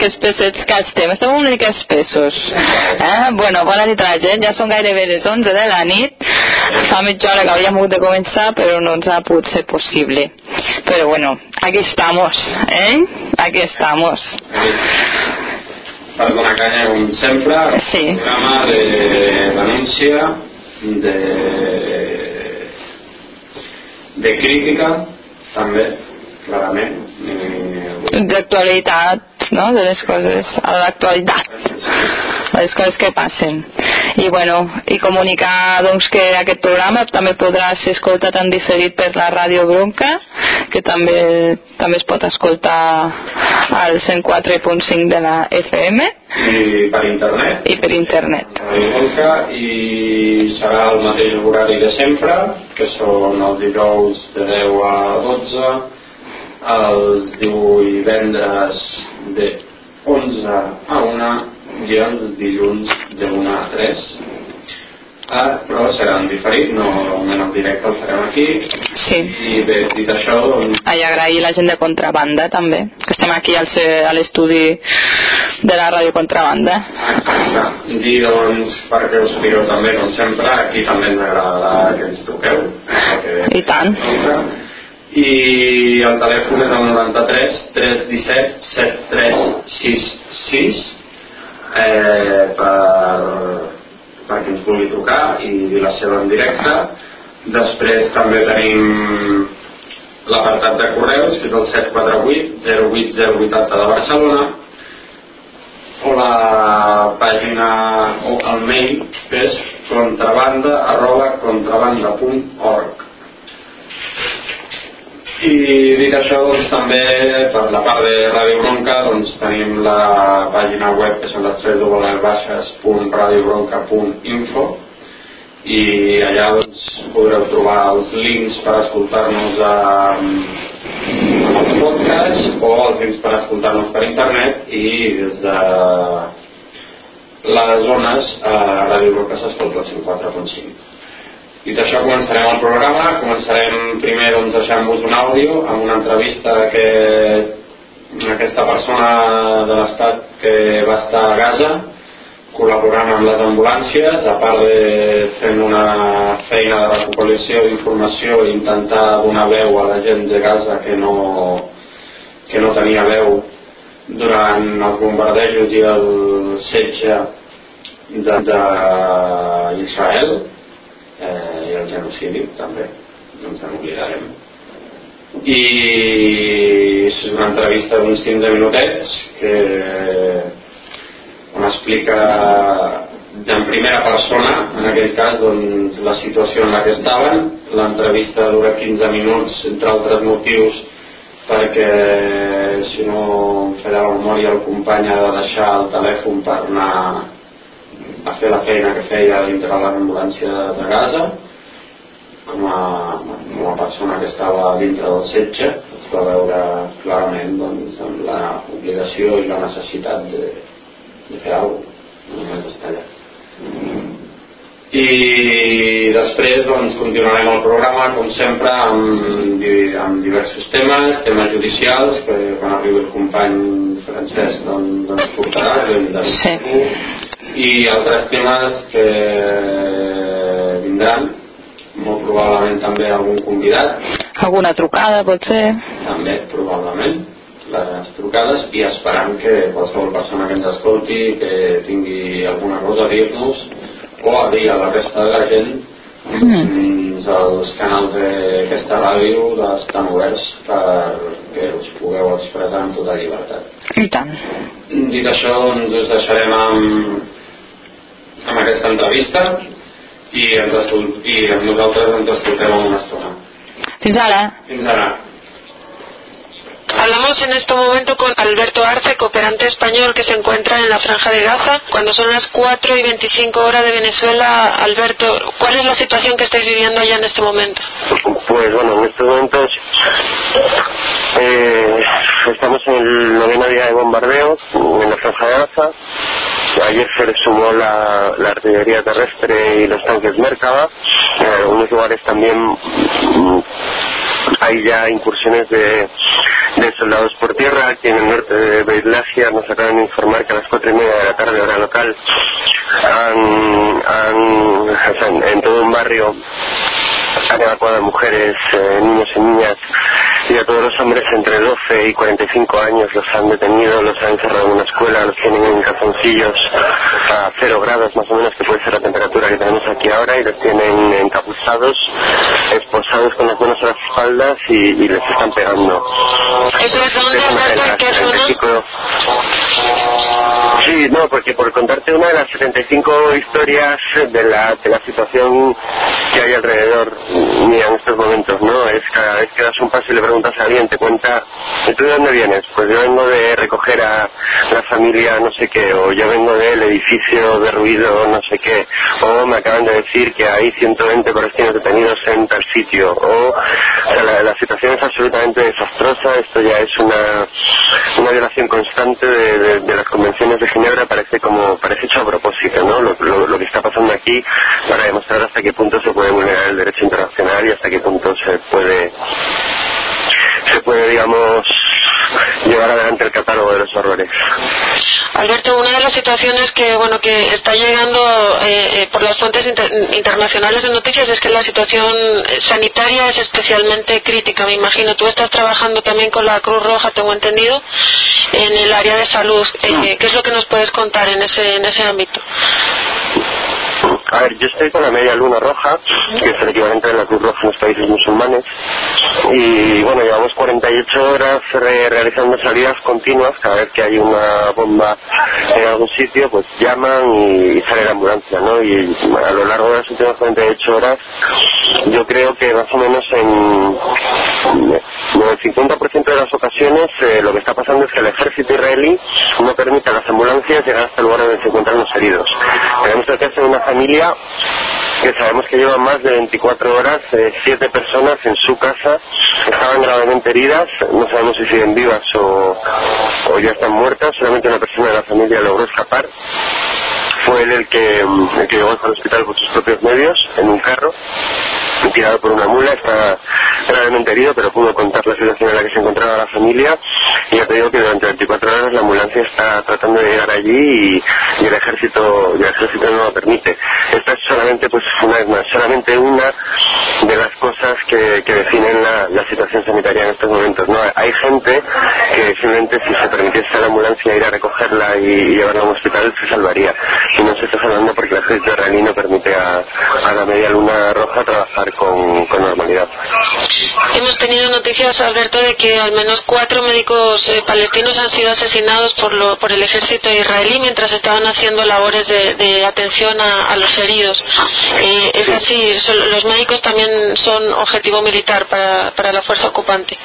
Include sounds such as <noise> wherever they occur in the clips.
que espessets que estem. Estem una mica espessos. Eh? Bueno, bona nit a la gent. Ja són gairebé les 11 de la nit. Fa mitja hora que havíem hagut de començar, però no ens ha pogut ser possible. Però bueno, aquí estamos, eh? Aquí estamos. Perdona, Canya, com sempre, sí. programa de denúncia, de, de crítica, també, clarament. D'actualitat, no? de les coses a l'actualitat les coses que passen. I bueno, i comunicar doncs, que aquest programa també podrà ser escoltat en diferit per la Ràdio Bronca que també, també es pot escoltar al 104.5 de la FM i per internet. I per internet. I serà el mateix horari de sempre que són els dijous de 10 a 12 els divendres de 11 a 1 i els dilluns de 1 a 3 eh, ah, però serà diferit, no almenys el directe el farem aquí. Sí. i bé, dit això doncs... Ah, i agrair la gent de Contrabanda també que estem aquí al, a l'estudi de la ràdio Contrabanda. Exacte, i doncs perquè us pido també com sempre, aquí també ens agrada que ens toqueu perquè, i tant. doncs, i el telèfon és el 93 317 7366 eh, per, per qui ens vulgui trucar i dir la seva en directe. Després també tenim l'apartat de correus que és el 748 08080 de Barcelona o la pàgina o el mail que és contrabanda arroba contrabanda.org i dit això doncs, també per la part de Ràdio Bronca doncs, tenim la pàgina web que són les 3 www.radiobronca.info i allà doncs, podreu trobar els links per escoltar-nos a, als podcasts o els links per escoltar-nos per internet i des de les zones a Ràdio Bronca s'escolta el 104.5 Dit això, començarem el programa. Començarem primer doncs, deixant-vos un àudio amb una entrevista que aquesta persona de l'Estat que va estar a Gaza col·laborant amb les ambulàncies, a part de fent una feina de recopilació d'informació i intentar donar veu a la gent de Gaza que no, que no tenia veu durant els bombardejos i el setge d'Israel eh, i el genocidi també. Ens en oblidarem i és una entrevista d'uns 15 minutets que on explica en primera persona en aquell cas doncs, la situació en la que estaven. L'entrevista dura 15 minuts entre altres motius perquè si no em farà la memòria el company ha de deixar el telèfon per anar a fer la feina que feia dintre de l'ambulància de Gaza com a, com a persona que estava dintre del setge es va veure clarament doncs, amb l'obligació i la necessitat de, de fer alguna cosa no només estar allà i després doncs, continuarem el programa com sempre amb, amb diversos temes temes judicials que quan arribi el company Francesc doncs, ens portarà de Sí. i altres temes que vindran molt probablement també algun convidat Alguna trucada, potser? també probablement les trucades i esperant que qualsevol persona que ens escolti que tingui alguna cosa a dir-nos o a dir a la resta de la gent Mm. doncs els canals d'aquesta ràdio estan oberts perquè us pugueu expressar amb tota llibertat I tant. dit això doncs us deixarem amb, amb aquesta entrevista i, ens i amb nosaltres ens escoltem en una estona Fins ara. fins ara Hablamos en este momento con Alberto Arce, cooperante español que se encuentra en la Franja de Gaza. Cuando son las 4 y 25 horas de Venezuela, Alberto, ¿cuál es la situación que estáis viviendo allá en este momento? Pues bueno, en estos momentos eh, estamos en el noveno día de bombardeo en la franja de Gaza. Ayer se le sumó la, la artillería terrestre y los tanques Merkava. En algunos lugares también mm, hay ya incursiones de, de soldados por tierra. Aquí en el norte de Beitlasia nos acaban de informar que a las cuatro y media de la tarde, hora local, han, han, en todo un barrio han evacuado a mujeres, eh, niños y niñas y a todos los hombres entre 12 y 45 años los han detenido, los han encerrado en una escuela, los tienen en calzoncillos a cero grados más o menos que puede ser la temperatura que tenemos aquí ahora y los tienen encapuzados, esposados con las manos a las espaldas y, y les están pegando. ¿Eso es Es una de Alberto? ¿En las qué zona? 75 Sí, no, porque por contarte una de las 75 historias de la, de la situación que hay alrededor mía en estos momentos, ¿no? Es cada vez que das un paso y le preguntas a alguien, te cuenta, ¿y tú de dónde vienes? Pues yo vengo de recoger a la familia no sé qué, o yo vengo del edificio derruido no sé qué, o me acaban de decir que hay 120 palestinos detenidos en tal sitio, o, la, la situación es absolutamente desastrosa esto ya es una, una violación constante de, de- de las convenciones de Ginebra, parece como parece hecho a propósito, ¿no? Lo, lo- lo que está pasando aquí para demostrar hasta qué punto se puede vulnerar el derecho internacional y hasta qué punto se puede se puede, digamos, llevar adelante el catálogo de los horrores. Alberto, una de las situaciones que bueno que está llegando eh, eh, por las fuentes inter- internacionales de noticias es que la situación eh, sanitaria es especialmente crítica. Me imagino, tú estás trabajando también con la Cruz Roja, tengo entendido, en el área de salud. Eh, ¿Qué es lo que nos puedes contar en ese en ese ámbito? A ver, yo estoy con la media luna roja, que es el equivalente de la Cruz Roja en los países musulmanes, y bueno, llevamos 48 horas re- realizando salidas continuas, cada vez que hay una bomba en algún sitio, pues llaman y, sale la ambulancia, ¿no? Y a lo largo de las últimas 48 horas, yo creo que más o menos en, en el 50% de las ocasiones eh, lo que está pasando es que el ejército israelí no permite a las ambulancias llegar hasta el lugar donde se encuentran los heridos. Tenemos caso de una familia que sabemos que lleva más de 24 horas, eh, siete personas en su casa estaban gravemente heridas, no sabemos si siguen vivas o, o ya están muertas, solamente una persona de la familia logró escapar. Fue él el que, mm, el que llegó al hospital por sus propios medios, en un carro, tirado por una mula, está gravemente herido, pero pudo contar la situación en la que se encontraba la familia. Y ya te digo que durante 24 horas la ambulancia está tratando de llegar allí y, y el ejército el ejército no lo permite. Esta es solamente, pues una vez más, solamente una de las cosas que, que definen la, la situación sanitaria en estos momentos. No, hay gente que simplemente si se permitiese la ambulancia ir a recogerla y, y llevarla a un hospital se salvaría. Y no se está salvando porque el ejército israelí no permite a, a la media luna roja trabajar con, con normalidad. Hemos tenido noticias, Alberto, de que al menos cuatro médicos eh, palestinos han sido asesinados por, lo- por el ejército israelí mientras estaban haciendo labores de, de atención a, a los heridos. Eh, es así, son- los médicos también son objetivo militar para, para la fuerza ocupante.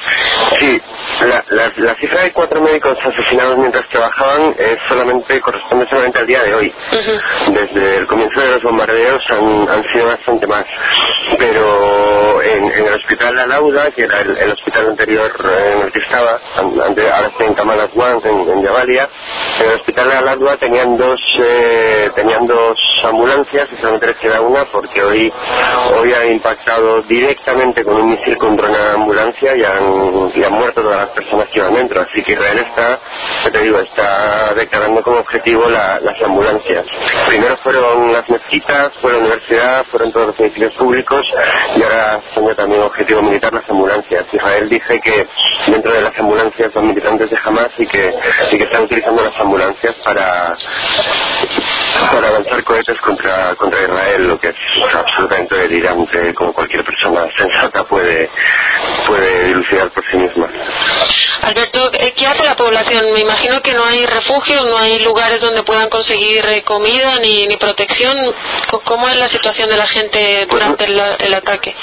Sí, la, la, la cifra de cuatro médicos asesinados mientras trabajaban es solamente corresponde solamente al día de hoy. Desde el comienzo de los bombardeos han, sido bastante más. Pero en, en el hospital Alauda, que era el, hospital anterior eh, en el que estaba, ahora estoy en Kamal Aswan, en, en Jabalia, en el hospital Alauda tenían dos, eh, tenían dos ambulancias y solamente les queda una porque hoy, hoy ha impactado directamente con un misil contra una ambulancia y han, y han muerto todas las personas que iban dentro. Así que Israel está, te digo, está declarando como objetivo la- las ambulancias. Primero fueron las mezquitas, fue la universidad, fueron todos los edificios públicos y ahora ya también objetivo militar las ambulancias. Israel dice que dentro de las ambulancias son militantes de Hamas y que, y que están utilizando las ambulancias para, para lanzar cohetes contra, contra Israel, lo que es absolutamente delirante, como cualquier persona sensata puede, puede dilucidar por sí misma. Alberto, eh, ¿qué hace la población? Me imagino que no hay refugios, no hay lugares donde puedan conseguir eh, comida ni, ni protección. ¿Cómo es la situación de la gente durante el, el ataque?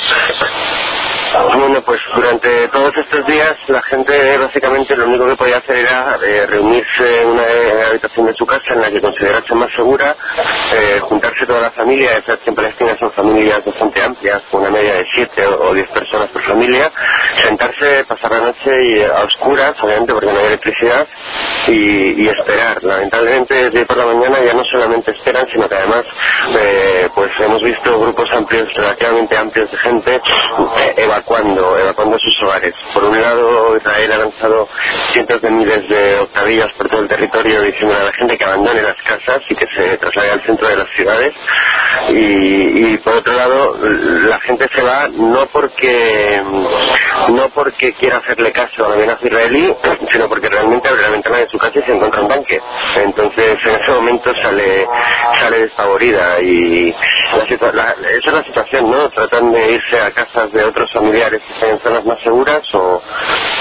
Bueno, pues durante todos estos días la gente básicamente lo único que podía hacer era eh, reunirse en una habitación de su casa en la que considerase más segura, eh, juntarse toda la familia, sabes que en Palestina son familias bastante amplias, con una media de siete o o diez personas por familia, sentarse, pasar la noche y, eh, a oscuras, obviamente porque no hay electricidad, y, y esperar. Lamentablemente desde por la mañana ya no solamente esperan, sino que además eh, pues hemos visto grupos amplios, relativamente amplios de gente eh, evacuando, evacuando sus hogares. Por un lado, Israel ha lanzado cientos de miles de octavillas por todo el territorio diciendo a la gente que abandone las casas y que se traslade al centro de las ciudades. Y, por otro lado, la gente se va no porque no porque quiera hacerle caso a la amenaza israelí, sino porque realmente abre la ventana de su casa y se encuentra un tanque. Entonces, en ese momento sale sale despavorida y la la- esa es la situación, ¿no? Tratan de irse a casas de otros familiares en zonas más seguras o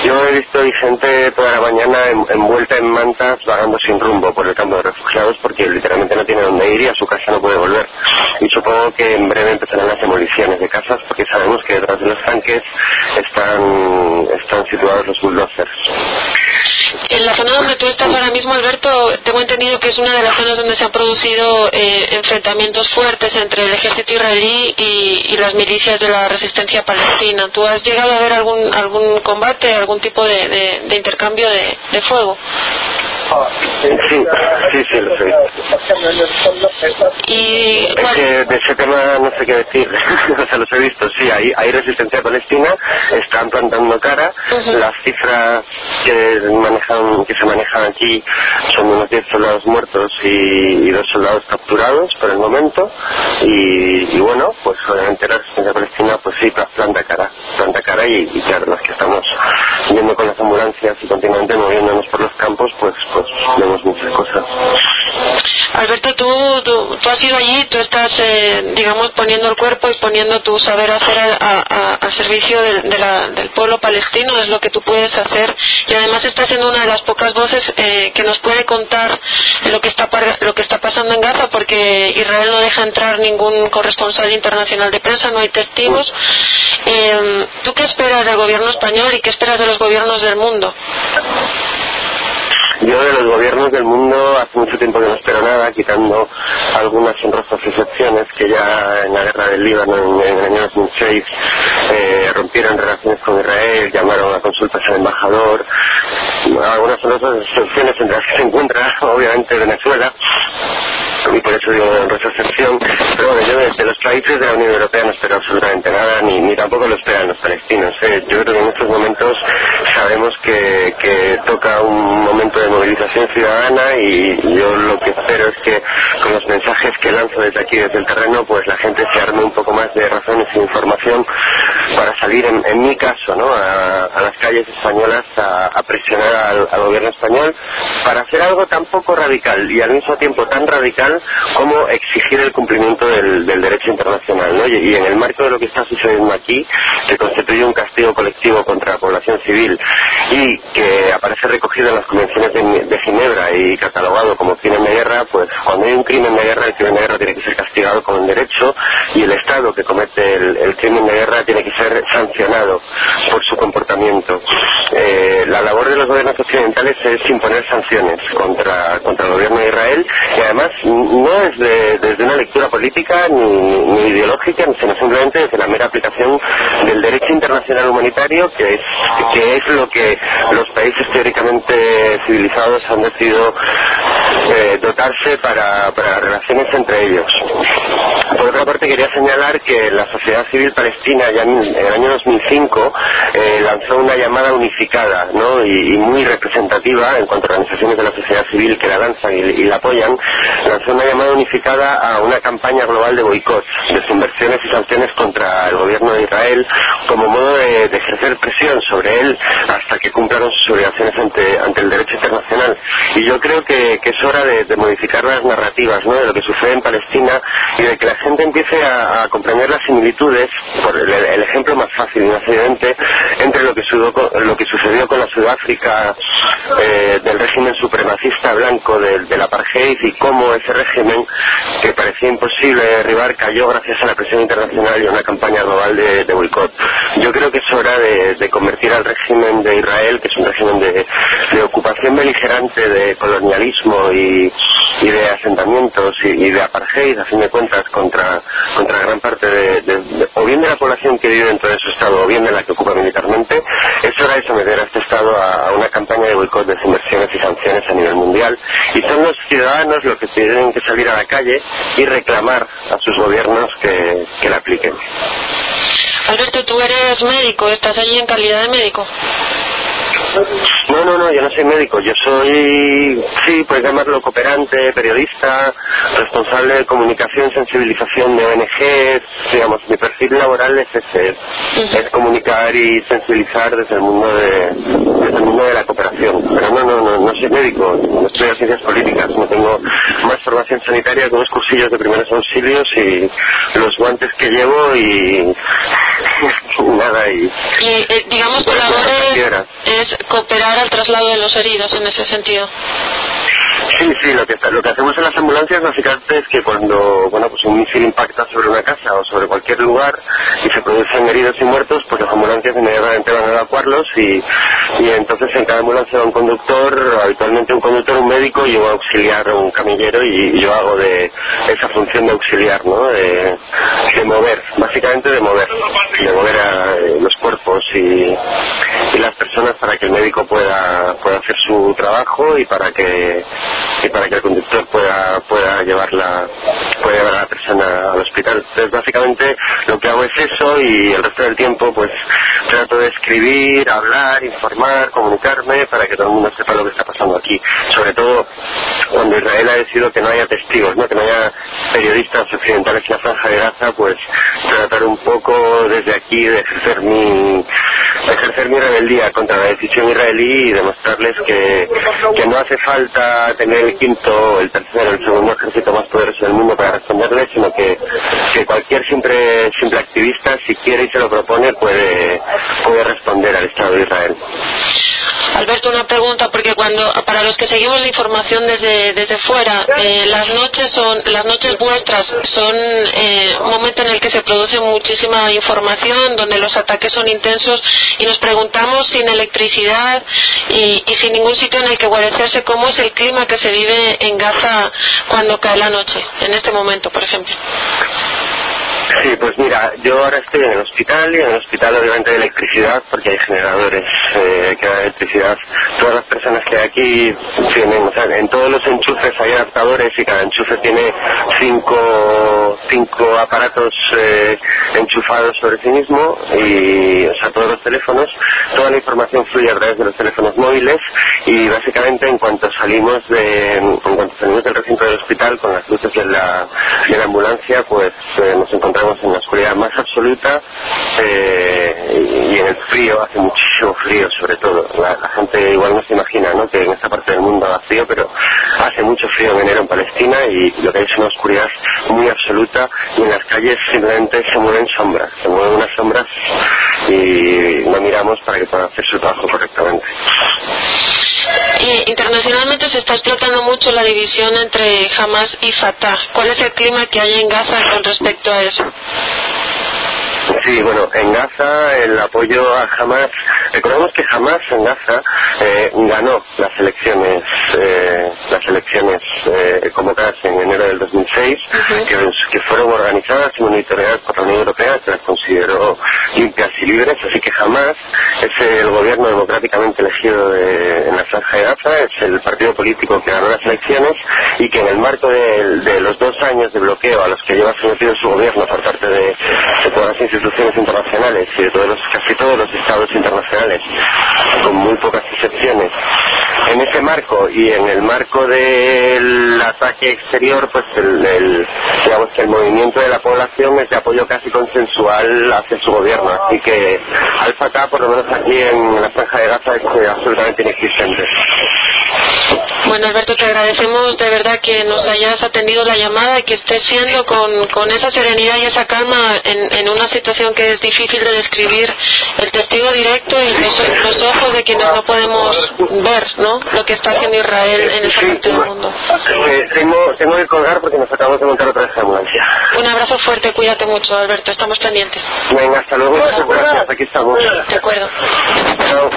yo he visto gente toda la mañana en- envuelta en mantas vagando sin rumbo por el campo de refugiados porque literalmente no tiene dónde ir y a su casa no puede volver. Y supongo que en breve empezarán las demoliciones de casas porque sabemos que detrás de los tanques están, están situados los bulldozers. en la zona donde tú estás ahora mismo, Alberto, tengo entendido que es una de las zonas donde se han producido eh, enfrentamientos fuertes entre el ejército israelí y, las milicias de la resistencia palestina. ¿Tú has llegado a ver algún algún combate, algún tipo de, de, de intercambio de, de fuego? Sí, sí, sí, lo sé. Y, Es que de ese tema no sé qué decir, <laughs> o sea, los he visto, sí, hay, hay resistencia palestina, están plantando cara, Ujú. las cifras que manejan, que se manejan aquí son unos 10 soldados muertos y, y dos soldados capturados por el momento, y, y bueno, pues obviamente la resistencia palestina, pues sí, pla- planta cara, planta cara y, y claro, que estamos yendo con las ambulancias y continuamente moviéndonos por los campos, pues, pues vemos muchas cosas. Alberto, tú, tú, tú has ido allí, tú estás, eh, digamos, poniendo el cuerpo y poniendo tu saber hacer a- servicio de la- del pueblo palestino, es lo que tú puedes hacer. Y además estás siendo una de las pocas voces eh, que nos puede contar lo que, está, lo que está pasando en Gaza, porque Israel no deja entrar ningún corresponsal internacional de prensa, no hay testigos. Eh, ¿Tú qué esperas del gobierno español y qué esperas de los gobiernos del mundo? Yo de los gobiernos del mundo hace mucho tiempo que no espero nada, quitando algunas honrosas excepciones que ya en la guerra del Líbano en, en el año 2006 eh, rompieron relaciones con Israel, llamaron a consultas al embajador, algunas honrosas excepciones entre las que se encuentra obviamente Venezuela y por eso digo honrosa excepción, pero bueno, yo de, de los países de la Unión Europea no espero absolutamente nada, ni, ni tampoco lo esperan los palestinos. ¿eh? Yo creo que en estos momentos sabemos que, que toca un momento de movilización ciudadana y yo lo que espero es que con los mensajes que lanzo desde aquí, desde el terreno, pues la gente se arme un poco más de razones e información para salir, en, en mi caso, ¿no? a, a las calles españolas a, a presionar al, al gobierno español para hacer algo tan poco radical y al mismo tiempo tan radical como exigir el cumplimiento del, derecho internacional. ¿no? Y, en el marco de lo que está sucediendo aquí, que constituye un castigo colectivo contra la población civil y que aparece recogido en las convenciones de, Ginebra y catalogado como crimen de guerra, pues cuando hay un crimen de guerra, el crimen de guerra tiene que ser castigado con derecho y el Estado que comete el, el crimen de guerra tiene que ser sancionado por su comportamiento. Eh, la labor de los gobiernos occidentales es imponer sanciones contra, contra el gobierno de Israel y además no es de- desde una lectura política ni, ni ideológica, sino simplemente desde la mera aplicación del derecho internacional humanitario, que es, que es lo que los países teóricamente civilizados han decidido eh, dotarse para, para relaciones entre ellos. Por otra parte, quería señalar que la sociedad civil palestina ya en en el año 2005 eh, lanzó una llamada unificada ¿no? y, y muy representativa en cuanto a organizaciones de la sociedad civil que la lanzan y, y la apoyan, lanzó una llamada unificada a una campaña global de boicot, de subversiones y sanciones contra el gobierno de Israel como modo de, de ejercer presión sobre él hasta que cumpla con sus obligaciones ante, ante el derecho internacional. Y yo creo que, que es hora de, modificar las narrativas ¿no? de lo que sucede en Palestina y de que la gente empiece a, comprender las similitudes, por el, ejemplo más fácil y más entre lo que, sudó con- lo que sucedió con la Sudáfrica eh, del régimen supremacista blanco del, del apartheid y cómo ese régimen, que parecía imposible derribar, cayó gracias a la presión internacional y a una campaña global de, de boicot. Yo creo que es hora de, de convertir al régimen de Israel, que es un régimen de ocupación beligerante, de colonialismo y, y de asentamientos y, de apartheid, a fin de cuentas, contra, contra gran parte de, o bien de la población que vive dentro de su Estado o bien de la que ocupa militarmente, es hora de someter a este Estado a, a una campaña de boicot, desinversiones y sanciones a nivel mundial. Y son los ciudadanos los que tienen que salir a la calle y reclamar a sus gobiernos que, que la apliquen. Alberto, tú eres médico, estás allí en calidad de médico. No, no, no, yo no soy médico, yo soy, sí, puedes llamarlo cooperante, periodista, responsable de comunicación sensibilización de ONGs, digamos, mi perfil laboral es ese, es comunicar y sensibilizar desde el mundo de, desde el mundo de la cooperación. Pero no, no, no, no soy médico, no estudio ciencias políticas, no tengo más formación sanitaria que unos cursillos de primeros auxilios y los guantes que llevo y nada, y Y eh, digamos tu Bueno, labor es cooperar al traslado de los heridos en ese sentido. Sí, sí, lo que, lo que hacemos en las ambulancias básicamente es que cuando bueno, pues un misil impacta sobre una casa o sobre cualquier lugar y se producen heridos y muertos, pues las ambulancias inmediatamente van a evacuarlos y, y entonces en cada ambulancia va un conductor, habitualmente un conductor, un médico y yo auxiliar un camillero y, y yo hago de esa función de auxiliar, ¿no? De, de mover, básicamente de mover, de mover a eh, los cuerpos y, y las personas para que el médico pueda, pueda hacer su trabajo y para que y para que el conductor pueda pueda llevarla pueda llevar a la persona al hospital entonces básicamente lo que hago es eso y el resto del tiempo pues trato de escribir hablar informar comunicarme para que todo el mundo sepa lo que está pasando aquí sobre todo cuando Israel ha decidido que no haya testigos ¿no? que no haya periodistas occidentales en la franja de Gaza pues tratar un poco desde aquí de ejercer mi de ejercer mi rebeldía contra la decisión israelí y demostrarles que, que no hace falta tener el quinto, el tercero, el segundo ejército más poderoso del mundo para responderle, sino que, que cualquier simple, simple activista, si quiere y se lo propone, puede, puede responder al Estado de Israel. Alberto, una pregunta, porque cuando para los que seguimos la información desde, desde fuera, eh, las noches son las noches vuestras son eh, un momento en el que se produce muchísima información, donde los ataques son intensos y nos preguntamos sin electricidad y, y sin ningún sitio en el que guarecerse cómo es el clima que se vive en Gaza cuando cae la noche, en este momento, por ejemplo. Sí, pues mira, yo ahora estoy en el hospital y en el hospital obviamente hay electricidad porque hay generadores eh, que dan electricidad. Todas las personas que hay aquí tienen, o sea, en todos los enchufes hay adaptadores y cada enchufe tiene cinco, cinco aparatos eh, enchufados sobre sí mismo y, o sea, todos los teléfonos, toda la información fluye a través de los teléfonos móviles y básicamente en cuanto salimos de, en cuanto salimos del recinto del hospital con las luces de la, de la ambulancia, pues eh, nos encontramos en la oscuridad más absoluta eh, y en el frío, hace muchísimo frío sobre todo. La, gente igual no se imagina ¿no? que en esta parte del mundo haga frío, pero hace mucho frío en enero en Palestina y lo que hay es una oscuridad muy absoluta y en las calles simplemente se mueven sombras, se mueven unas sombras y no miramos para que puedan hacer su trabajo correctamente. Y internacionalmente se está explotando mucho la división entre Hamas y Fatah. ¿Cuál es el clima que hay en Gaza con respecto a eso? Sí, bueno, en Gaza el apoyo a Hamas, recordemos que Hamas en Gaza eh, ganó las elecciones, eh, las elecciones eh, convocadas en enero del 2006, uh -huh. que, que, fueron organizadas y monitoreadas por la Unión Europea, que las consideró limpias y libres, así que Hamas es el gobierno democráticamente elegido de, en la franja de Gaza, es el partido político que ganó las elecciones y que en el marco de, de los dos años de bloqueo a los que lleva sometido su gobierno por parte de, de todas las instituciones internacionales y de todos los, casi todos los estados internacionales, con muy pocas excepciones. En ese marco y en el marco del ataque exterior, pues el, el, digamos que el movimiento de la población es de apoyo casi consensual hacia su gobierno. Así que al Fatah, por lo menos aquí en la franja de Gaza, es absolutamente inexistente. Bueno, Alberto, te agradecemos de verdad que nos hayas atendido la llamada y que estés siendo con, con esa serenidad y esa calma en, en una situación que es difícil de describir, el testigo directo y los, los ojos de quienes no podemos ver, ¿no? Lo que está haciendo Israel en esa parte del mundo. Eh, tengo, tengo que colgar porque nos acabamos de montar otra vez ambulancia. Un abrazo fuerte, cuídate mucho, Alberto, estamos pendientes. Venga, hasta luego, gracias, aquí estamos. De acuerdo. Chao.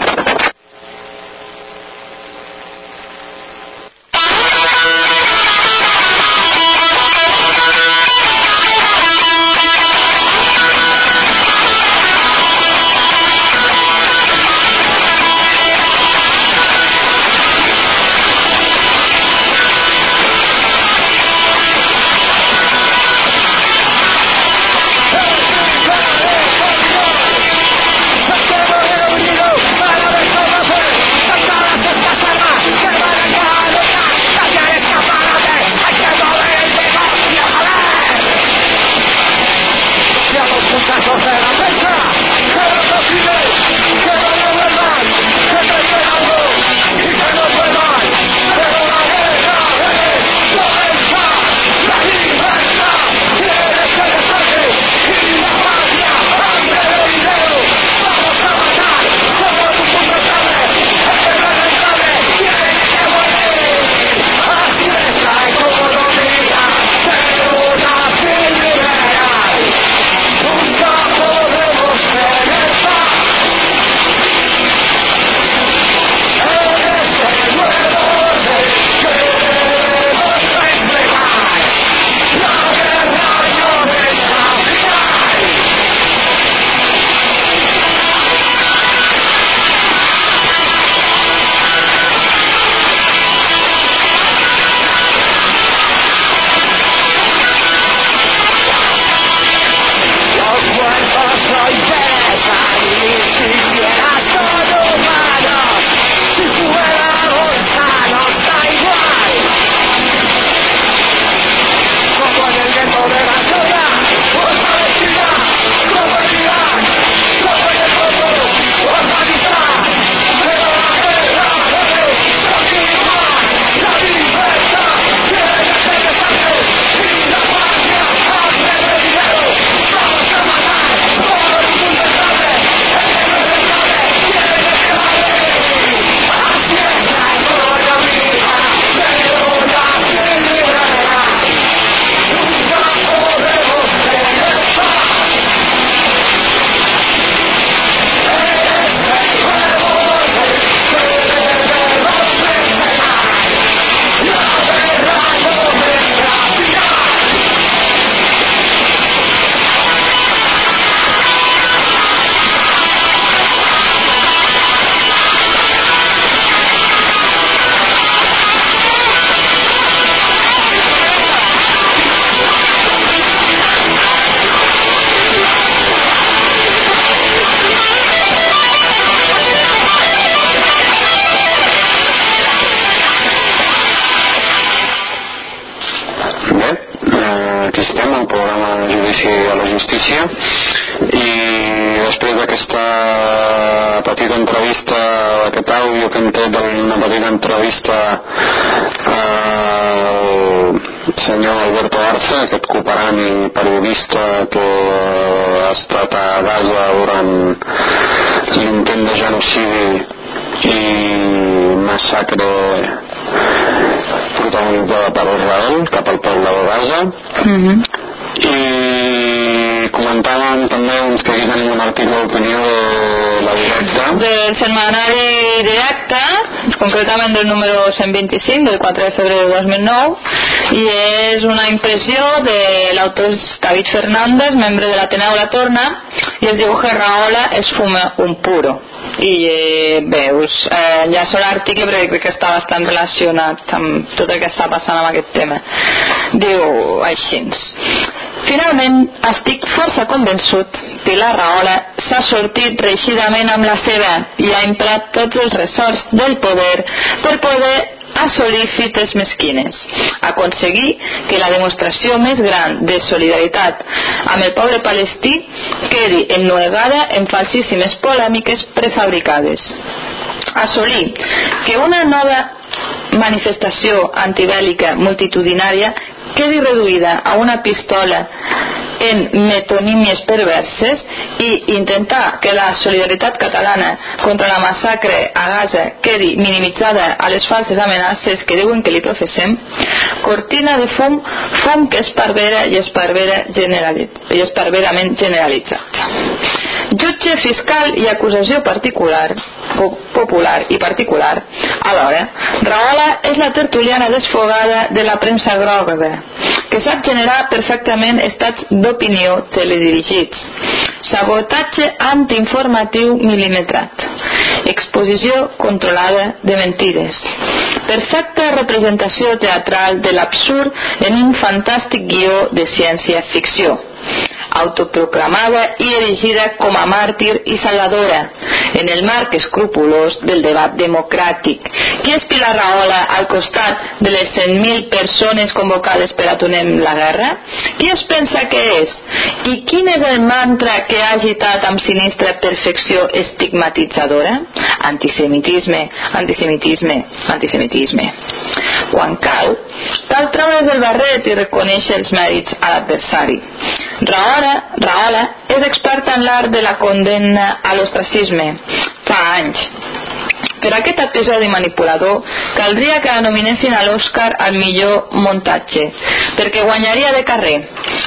Concretament del número 125 del 4 de febrer de 2009 i és una impressió de l'autor David Fernández, membre de l'Ateneu La Torna i es diu que Rahola es fuma un puro i eh, veus eh, enllaço l'article perquè crec que està bastant relacionat amb tot el que està passant amb aquest tema. Diu així. Finalment, estic força convençut la Rahola s'ha sortit reixidament amb la seva i ha emprat tots els ressorts del poder per poder assolir fites mesquines, aconseguir que la demostració més gran de solidaritat amb el poble palestí quedi ennuegada en falsíssimes polèmiques prefabricades, assolir que una nova manifestació antibèl·lica multitudinària quedi reduïda a una pistola en metonímies perverses i intentar que la solidaritat catalana contra la massacre a Gaza quedi minimitzada a les falses amenaces que diuen que li professem, cortina de fum, fum que és parbera i generalitzat, i és parverament generalitzat. Jutge fiscal i acusació particular, popular i particular, alhora, Rahola és la tertuliana desfogada de la premsa groga, que sap generar perfectament estats d'opinió teledirigits. Sabotatge antiinformatiu milimetrat. Exposició controlada de mentides. Perfecta representació teatral de l'absurd en un fantàstic guió de ciència-ficció autoproclamada i erigida com a màrtir i salvadora en el marc escrupulós del debat democràtic. Qui és Pilar Rahola al costat de les 100.000 persones convocades per aturar la guerra? Qui es pensa que és? I quin és el mantra que ha agitat amb sinistra perfecció estigmatitzadora? Antisemitisme, antisemitisme, antisemitisme. Quan cal, cal treure's el barret i reconèixer els mèrits a l'adversari. Rahola, Rahola és experta en l'art de la condemna a l'ostracisme fa anys. Per aquest episodi manipulador caldria que nominessin a l'Oscar al millor muntatge, perquè guanyaria de carrer.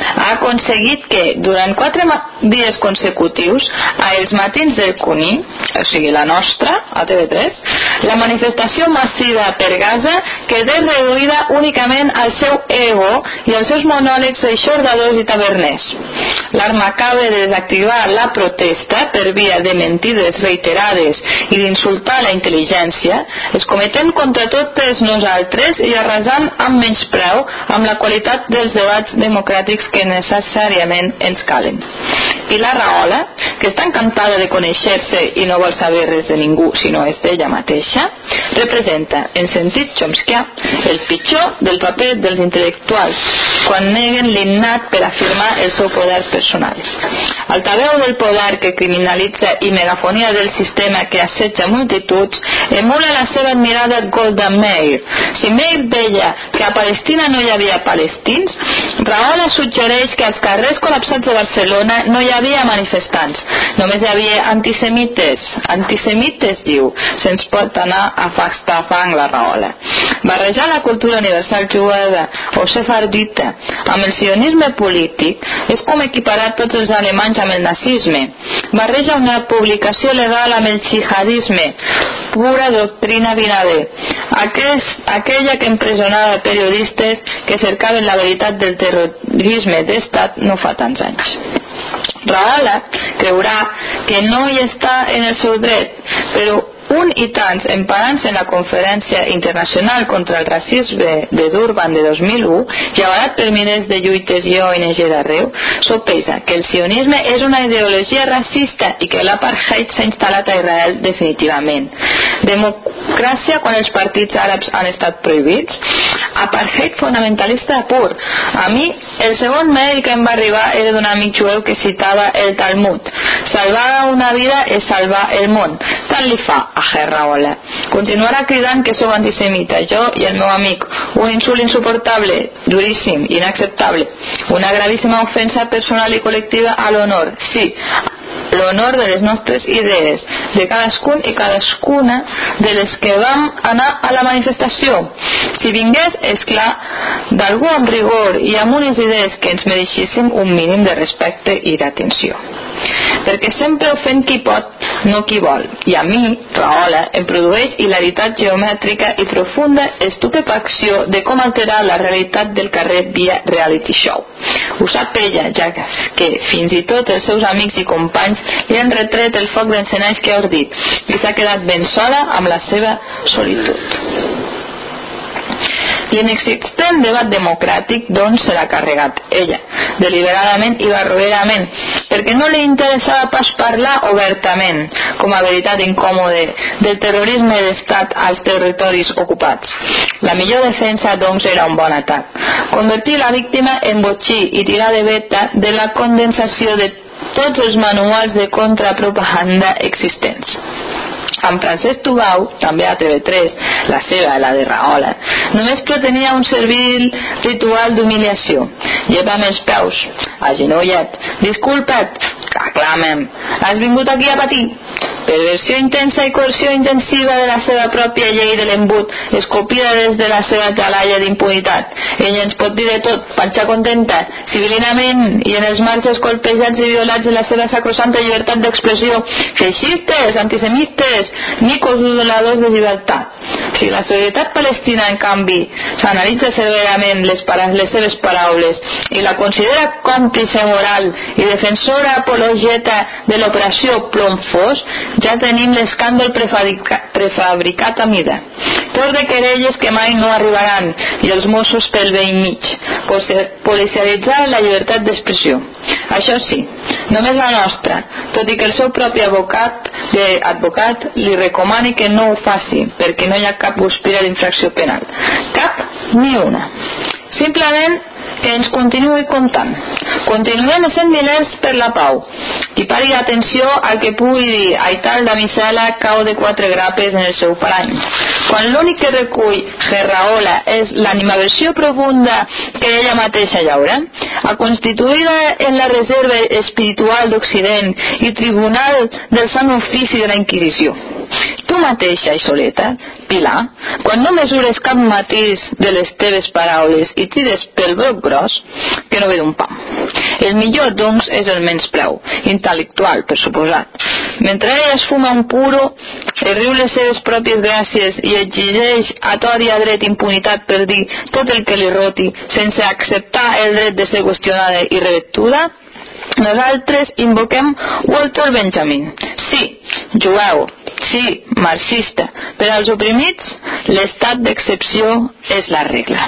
Ha aconseguit que, durant quatre dies consecutius, a els matins del Cuní, o sigui la nostra, a TV3, la manifestació massiva per Gaza quedés reduïda únicament al seu ego i als seus monòlegs d'eixordadors i taverners. L'arma acaba de desactivar la protesta per via de mentides reiterades i d'insultar la intel·ligència, es cometent contra totes nosaltres i arrasant amb menyspreu amb la qualitat dels debats democràtics que necessàriament ens calen. Pilar Rahola, que està encantada de conèixer-se i no vol saber res de ningú si no és d'ella mateixa, representa, en sentit chomskià, el pitjor del paper dels intel·lectuals quan neguen l'innat per afirmar el seu poder personal. Altaveu del poder que criminalitza i megafonia del sistema que assetja multituds emula la seva admirada Golda Meir. Si Meir deia que a Palestina no hi havia palestins, Rahola suggereix que als carrers col·lapsats de Barcelona no hi havia manifestants, només hi havia antisemites. Antisemites, diu, se'ns pot anar a fastar fang la Rahola. Barrejar la cultura universal jueva o sefardita amb el sionisme polític és com equiparar tots els alemanys amb el nazisme. Barreja una publicació legal amb el jihadisme, pura doctrina Aquest, aquella que empresonava periodistes que cercaven la veritat del terrorisme d'estat no fa tants anys. Rahola creurà que no hi està en el seu dret, però un i tants emparant en la Conferència Internacional contra el Racisme de Durban de 2001, avalat per milers de lluites i ONG d'arreu, sopesa que el sionisme és una ideologia racista i que l'apartheid s'ha instal·lat a Israel definitivament. Democràcia quan els partits àrabs han estat prohibits? Apartheid fonamentalista pur. A mi, el segon mail que em va arribar era d'un amic jueu que citava el Talmud. Salvar una vida és salvar el món. Tant li fa a Gerraola. Continuarà cridant que sou antisemita, jo i el meu amic. Un insult insuportable, duríssim, inacceptable. Una gravíssima ofensa personal i col·lectiva a l'honor. Sí, l'honor de les nostres idees, de cadascun i cadascuna de les que vam anar a la manifestació. Si vingués, és clar, d'algú amb rigor i amb unes idees que ens mereixéssim un mínim de respecte i d'atenció. Perquè sempre ofèn qui pot, no qui vol. I a mi, Rahola, em produeix hilaritat geomètrica i profunda estupefacció de com alterar la realitat del carrer via reality show. Ho sap ella, ja que fins i tot els seus amics i companys li han retret el foc d'encenalls que ha ordit i s'ha quedat ben sola amb la seva solitud. L'inexistent debat democràtic, doncs, se l'ha carregat ella, deliberadament i barroerament, perquè no li interessava pas parlar obertament, com a veritat incòmode, del terrorisme d'estat als territoris ocupats. La millor defensa, doncs, era un bon atac. Convertir la víctima en botxí i tirar de beta de la condensació de tots els manuals de contrapropaganda existents amb Francesc Tubau, també a TV3, la seva, la de Rahola, només pretenia un servil ritual d'humiliació. Lleva'm els peus, agenollat, disculpa't, aclama'm, has vingut aquí a patir. Perversió intensa i coerció intensiva de la seva pròpia llei de l'embut, escopida des de la seva talaia d'impunitat. Ella ens pot dir de tot, panxa contenta, civilinament i en els marges colpejats i violats de la seva sacrosanta llibertat d'expressió. Feixistes, antisemites, micos violadors de llibertat. Si la societat palestina, en canvi, s'analitza severament les, les seves paraules i la considera còmplice moral i defensora apologeta de l'operació Plomfos, ja tenim l'escàndol prefabricat a mida. Tot de querelles que mai no arribaran i els Mossos pel vell mig. Policialitzar la llibertat d'expressió. Això sí, només la nostra, tot i que el seu propi advocat, de advocat li recomani que no ho faci, perquè no hi ha cap guspira d'infracció penal. Cap ni una. Simplement que ens continuï comptant. Continuem sent milers per la pau. I pari atenció al que pugui dir Aital de Misela cau de quatre grapes en el seu parany. Quan l'únic que recull Gerraola és l'animaversió profunda que ella mateixa llaura, a constituïda en la reserva espiritual d'Occident i tribunal del Sant Ofici de la Inquisició. Tu mateixa, Isoleta, Pilar, quan no mesures cap matís de les teves paraules i tires pel broc gros, que no ve d'un pam. El millor, doncs, és el menys preu, intel·lectual, per suposat. Mentre ella es fuma un puro, es riu les seves pròpies gràcies i exigeix a tort i a dret impunitat per dir tot el que li roti, sense acceptar el dret de ser qüestionada i revetuda, nosaltres invoquem Walter Benjamin. Sí, jueu, Sí, marxista. Per als oprimits, l'estat d'excepció és la regla.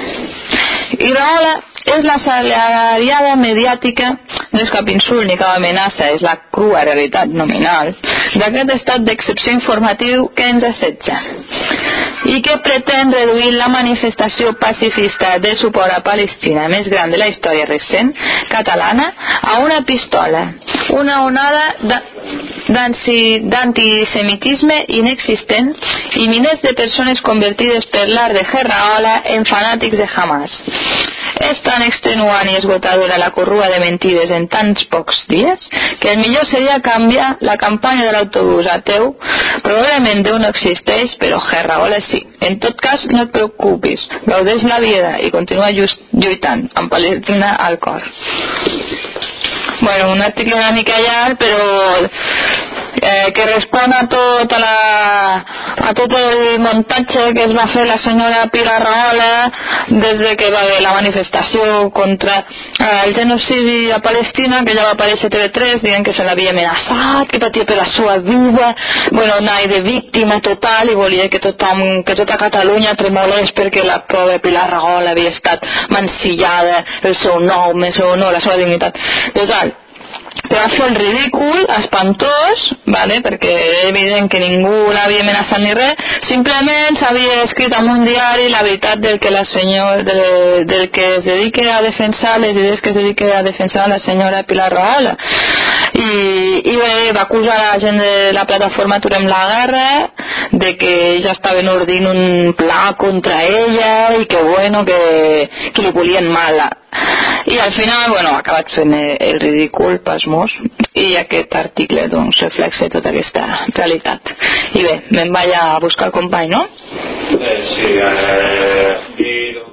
I Rahola és la salariada mediàtica, no és cap insult ni cap amenaça, és la crua realitat nominal d'aquest estat d'excepció informatiu que ens assetja i que pretén reduir la manifestació pacifista de suport a Palestina més gran de la història recent catalana a una pistola, una onada d'antisemitisme inexistent i milers de persones convertides per l'art de Gerraola en fanàtics de Hamas. És tan extenuant i esgotadora la corrua de mentides en tants pocs dies que el millor seria canviar la campanya de l'autobús ateu, probablement Déu no existeix, però Gerraola sí. En tot cas, no et preocupis, gaudeix la vida i continua lluitant, amb Palestina al cor. Bueno, un article una mica llarg, però eh, que respon a tot, a, la, a tot el muntatge que es va fer la senyora Pilar Rahola des de que va haver la manifestació contra eh, el genocidi a Palestina, que ja va aparèixer a TV3 dient que se l'havia amenaçat, que patia per la seva vida, bueno, anar de víctima total i volia que tothom, que tota Catalunya tremolés perquè la prova Pilar Rahola havia estat mancillada, el seu nom, el seu honor, la seva dignitat. Total, que va fer el ridícul, espantós, vale? perquè és evident que ningú l'havia amenaçat ni res, simplement s'havia escrit en un diari la veritat del que la senyor, del, del que es dedica a defensar, les idees que es dedica a defensar la senyora Pilar Rahola. I, i bé, va acusar la gent de la plataforma Aturem la Guerra de que ja estaven ordint un pla contra ella i que bueno, que, que li volien mal i al final, bueno, ha acabat fent el ridícul pasmós i aquest article doncs reflexa tota aquesta realitat i bé, me'n vaig a buscar el company, no? Eh, sí, eh, i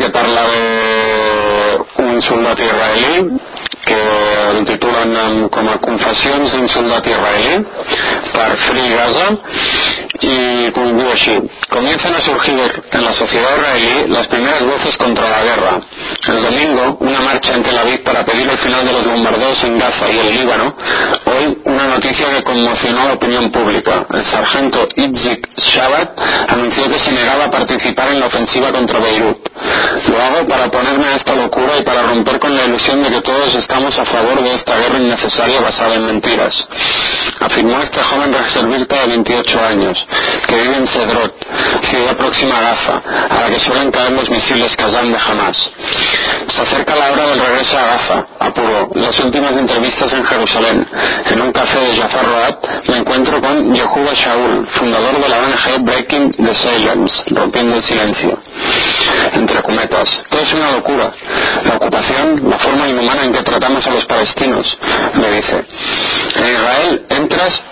que parla d'un soldat israelí que el titulen com a Confessions d'un soldat israelí per Free Gaza y así, comienzan a surgir en la sociedad israelí las primeras voces contra la guerra. El domingo, una marcha en Tel Aviv para pedir el final de los bombardeos en Gaza y el Líbano. Hoy, una noticia que conmocionó a la opinión pública. El sargento Itzik Shabbat anunció que se negaba a participar en la ofensiva contra Beirut. Lo hago para oponerme a esta locura y para romper con la ilusión de que todos estamos a favor de esta guerra innecesaria basada en mentiras. Afirmó este joven reservista de 28 años, que vive en Sedrot, ciudad próxima a Gaza, a la que suelen caer los misiles Kazan de Hamas. Se acerca la hora del regreso a Gaza, apuró. Las últimas entrevistas en Jerusalén. En un café de Jafar Roat me encuentro con Yehuda Shaul, fundador de la ONG Breaking the Silence, rompiendo el silencio. Entre cometas, es una locura. La ocupación, la forma inhumana en que tratamos a los palestinos, me dice. En Israel entras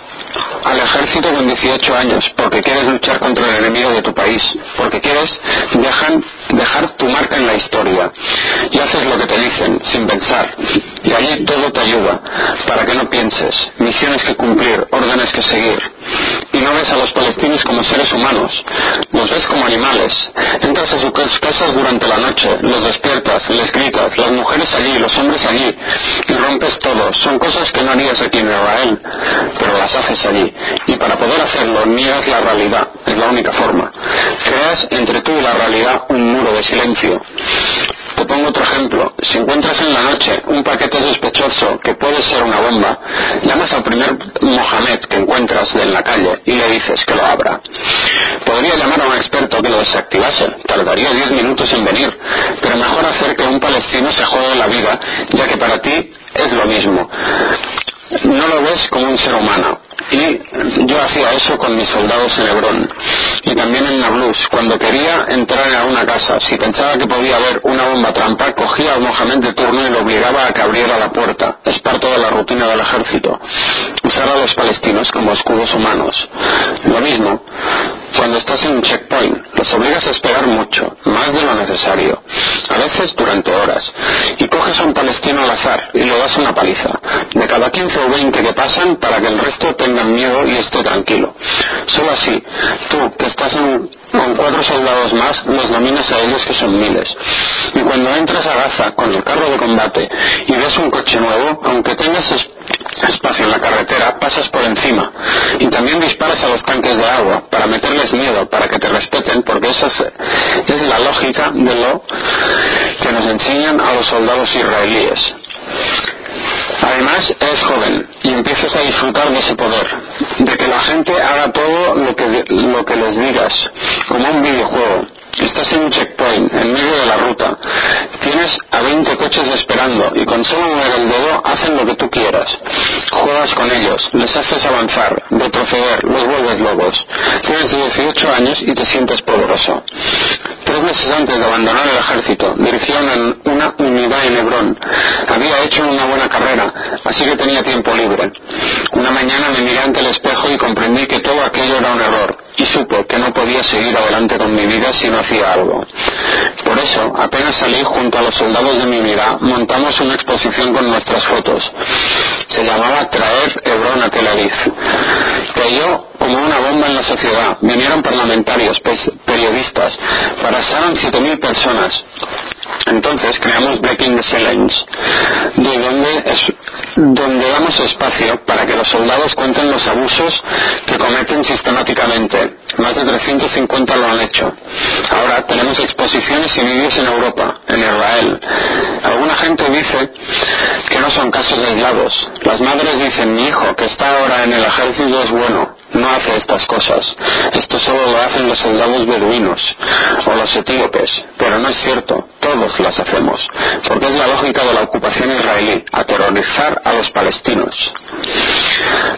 al ejército con 18 años porque quieres luchar contra el enemigo de tu país, porque quieres dejan- dejar tu marca en la historia y haces lo que te dicen sin pensar. Y allí todo te ayuda para que no pienses, misiones que cumplir, órdenes que seguir. Y no ves a los palestinos como seres humanos, los ves como animales, entras a sus cas- casas durante la noche, los despiertas, les gritas, las mujeres allí, los hombres allí y rompes todo, son cosas que no harías aquí en Israel, pero las haces allí. Y para poder hacerlo, niegas la realidad, es la única forma. Creas entre tú y la realidad un muro de silencio. Te pongo otro ejemplo. Si encuentras en la noche un paquete sospechoso que puede ser una bomba, llamas al primer Mohamed que encuentras en la calle y le dices que lo abra. Podría llamar a un experto que lo desactivase. Tardaría 10 minutos en venir. Pero mejor hacer que un palestino se juegue la vida, ya que para ti es lo mismo no lo ves como un ser humano. Y yo hacía eso con mis soldados en Hebrón. Y también en Nablus. Cuando quería entrar a una casa, si pensaba que podía haber una bomba trampa, cogía al Mohamed de turno y lo obligaba a que abriera la puerta. Es parte de la rutina del ejército. Usar a los palestinos como escudos humanos. Lo mismo. Cuando estás en un checkpoint. Los obligas a esperar mucho, más de lo necesario, a veces durante horas. Y coges a un palestino al azar y le das una paliza. De cada 15 o 20 que pasan para que el resto tengan miedo y esté tranquilo. Solo así, tú que estás en, con cuatro soldados más, los dominas a ellos que son miles. Y cuando entras a Gaza con el carro de combate y ves un coche nuevo, aunque tengas es- espacio en la carretera, pasas por encima. Y también disparas a los tanques de agua para meterles miedo, para que te respeten, porque esa es, es la lógica de lo que nos enseñan a los soldados israelíes. Además, eres joven y empiezas a disfrutar de ese poder, de que la gente haga todo lo que, lo que les digas, como un videojuego. Estás en un checkpoint, en medio de la ruta. Tienes a 20 coches esperando y con solo mover el dedo hacen lo que tú quieras. Juegas con ellos, les haces avanzar, retroceder, los vuelves locos. Tienes 18 años y te sientes poderoso. Tres meses antes de abandonar el ejército, dirigió una, unidad en Hebrón. Había hecho una buena carrera, así que tenía tiempo libre. Una mañana me miré ante el espejo y comprendí que todo aquello era un error y supe que no podía seguir adelante con mi vida si no hacía algo. Por eso, apenas salí junto a los soldados de mi unidad, montamos una exposición con nuestras fotos. Se llamaba Traer Hebrón a Tel Aviv. Cayó como una bomba en la sociedad. Vinieron parlamentarios, pes- periodistas, pasaron 7.000 personas. Entonces creamos Breaking the Silence, de donde, es- donde damos espacio para que los soldados cuenten los abusos que cometen sistemáticamente. Más de 350 lo han hecho. Ahora tenemos exposiciones y vídeos en Europa, en Israel. Alguna gente dice que no son casos aislados. Las madres dicen, mi hijo que está ahora en el ejército es bueno, no hace estas cosas. Esto solo lo hacen los soldados beduinos o los etíopes, pero no es cierto, todos las hacemos, porque es la lógica de la ocupación israelí, aterrorizar a los palestinos.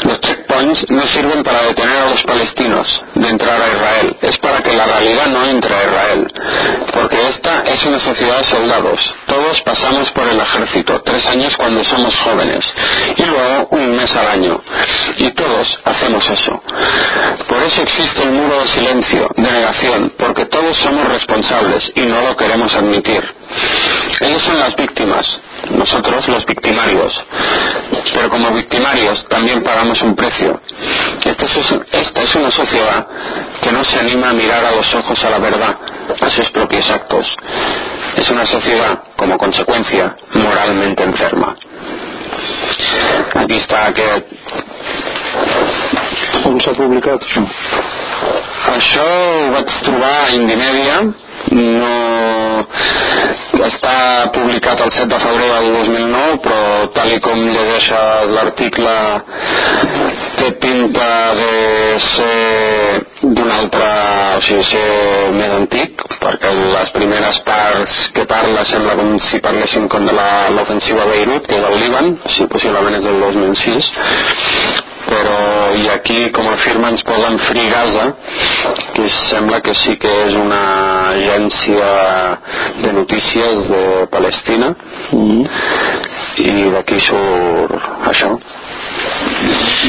Los checkpoints no sirven para detener a los palestinos de entrar a Israel, es para que la realidad no entre a Israel, porque esta es una sociedad de soldados. Todos pasamos por el ejército, tres años cuando somos jóvenes, y luego un mes al año. Y todos hacemos eso. Por eso existe el muro de silencio, de negación, porque todos somos responsables y no lo queremos admitir. Ellos son las víctimas, nosotros los victimarios. Pero como victimarios también pagamos un precio. Esta es, esta es una sociedad que no se anima a mirar a los ojos a la verdad, a sus propios actos. Es una sociedad, como consecuencia, moralmente enferma. Aquí aquest... On s'ha publicat això? Això ho vaig trobar a Indimèdia, no està publicat el 7 de febrer del 2009 però tal i com llegeix l'article té pinta de ser d'un altre o sigui, ser més antic perquè les primeres parts que parla sembla com si parlessin la- l'ofensiva Beirut que és el Líban, sí, possiblement és del 2006 però i aquí com afirma ens posen Free Gaza que sembla que sí que és una agència de notícies de Palestina. I d'aquí surt això.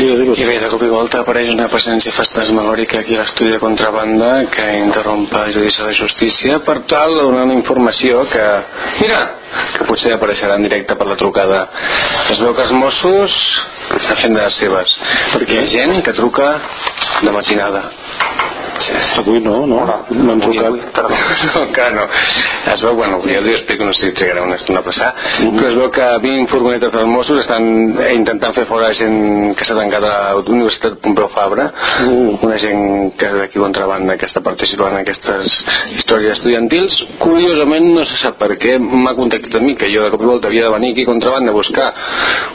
I bé, de cop i volta apareix una presència fantasmagòrica aquí a l'estudi de contrabanda que interromp el judici de justícia per tal de donar una informació que, mira, que potser apareixerà en directe per la trucada. Es veu que els Mossos estan fent de les seves, perquè hi ha gent que truca de matinada. Avui no, no? <laughs> No hem trucat. No, encara no. Es veu, bueno, jo li explico, no sé si trigarà una estona a passar, però es veu que 20 furgonetes dels Mossos estan intentant fer fora gent que s'ha tancat a la Universitat Pompeu Fabra, una gent que d'aquí contrabanda que està participant en aquestes històries estudiantils. Curiosament, no se sap per què m'ha contactat a mi, que jo de cop i volta havia de venir aquí contrabanda a buscar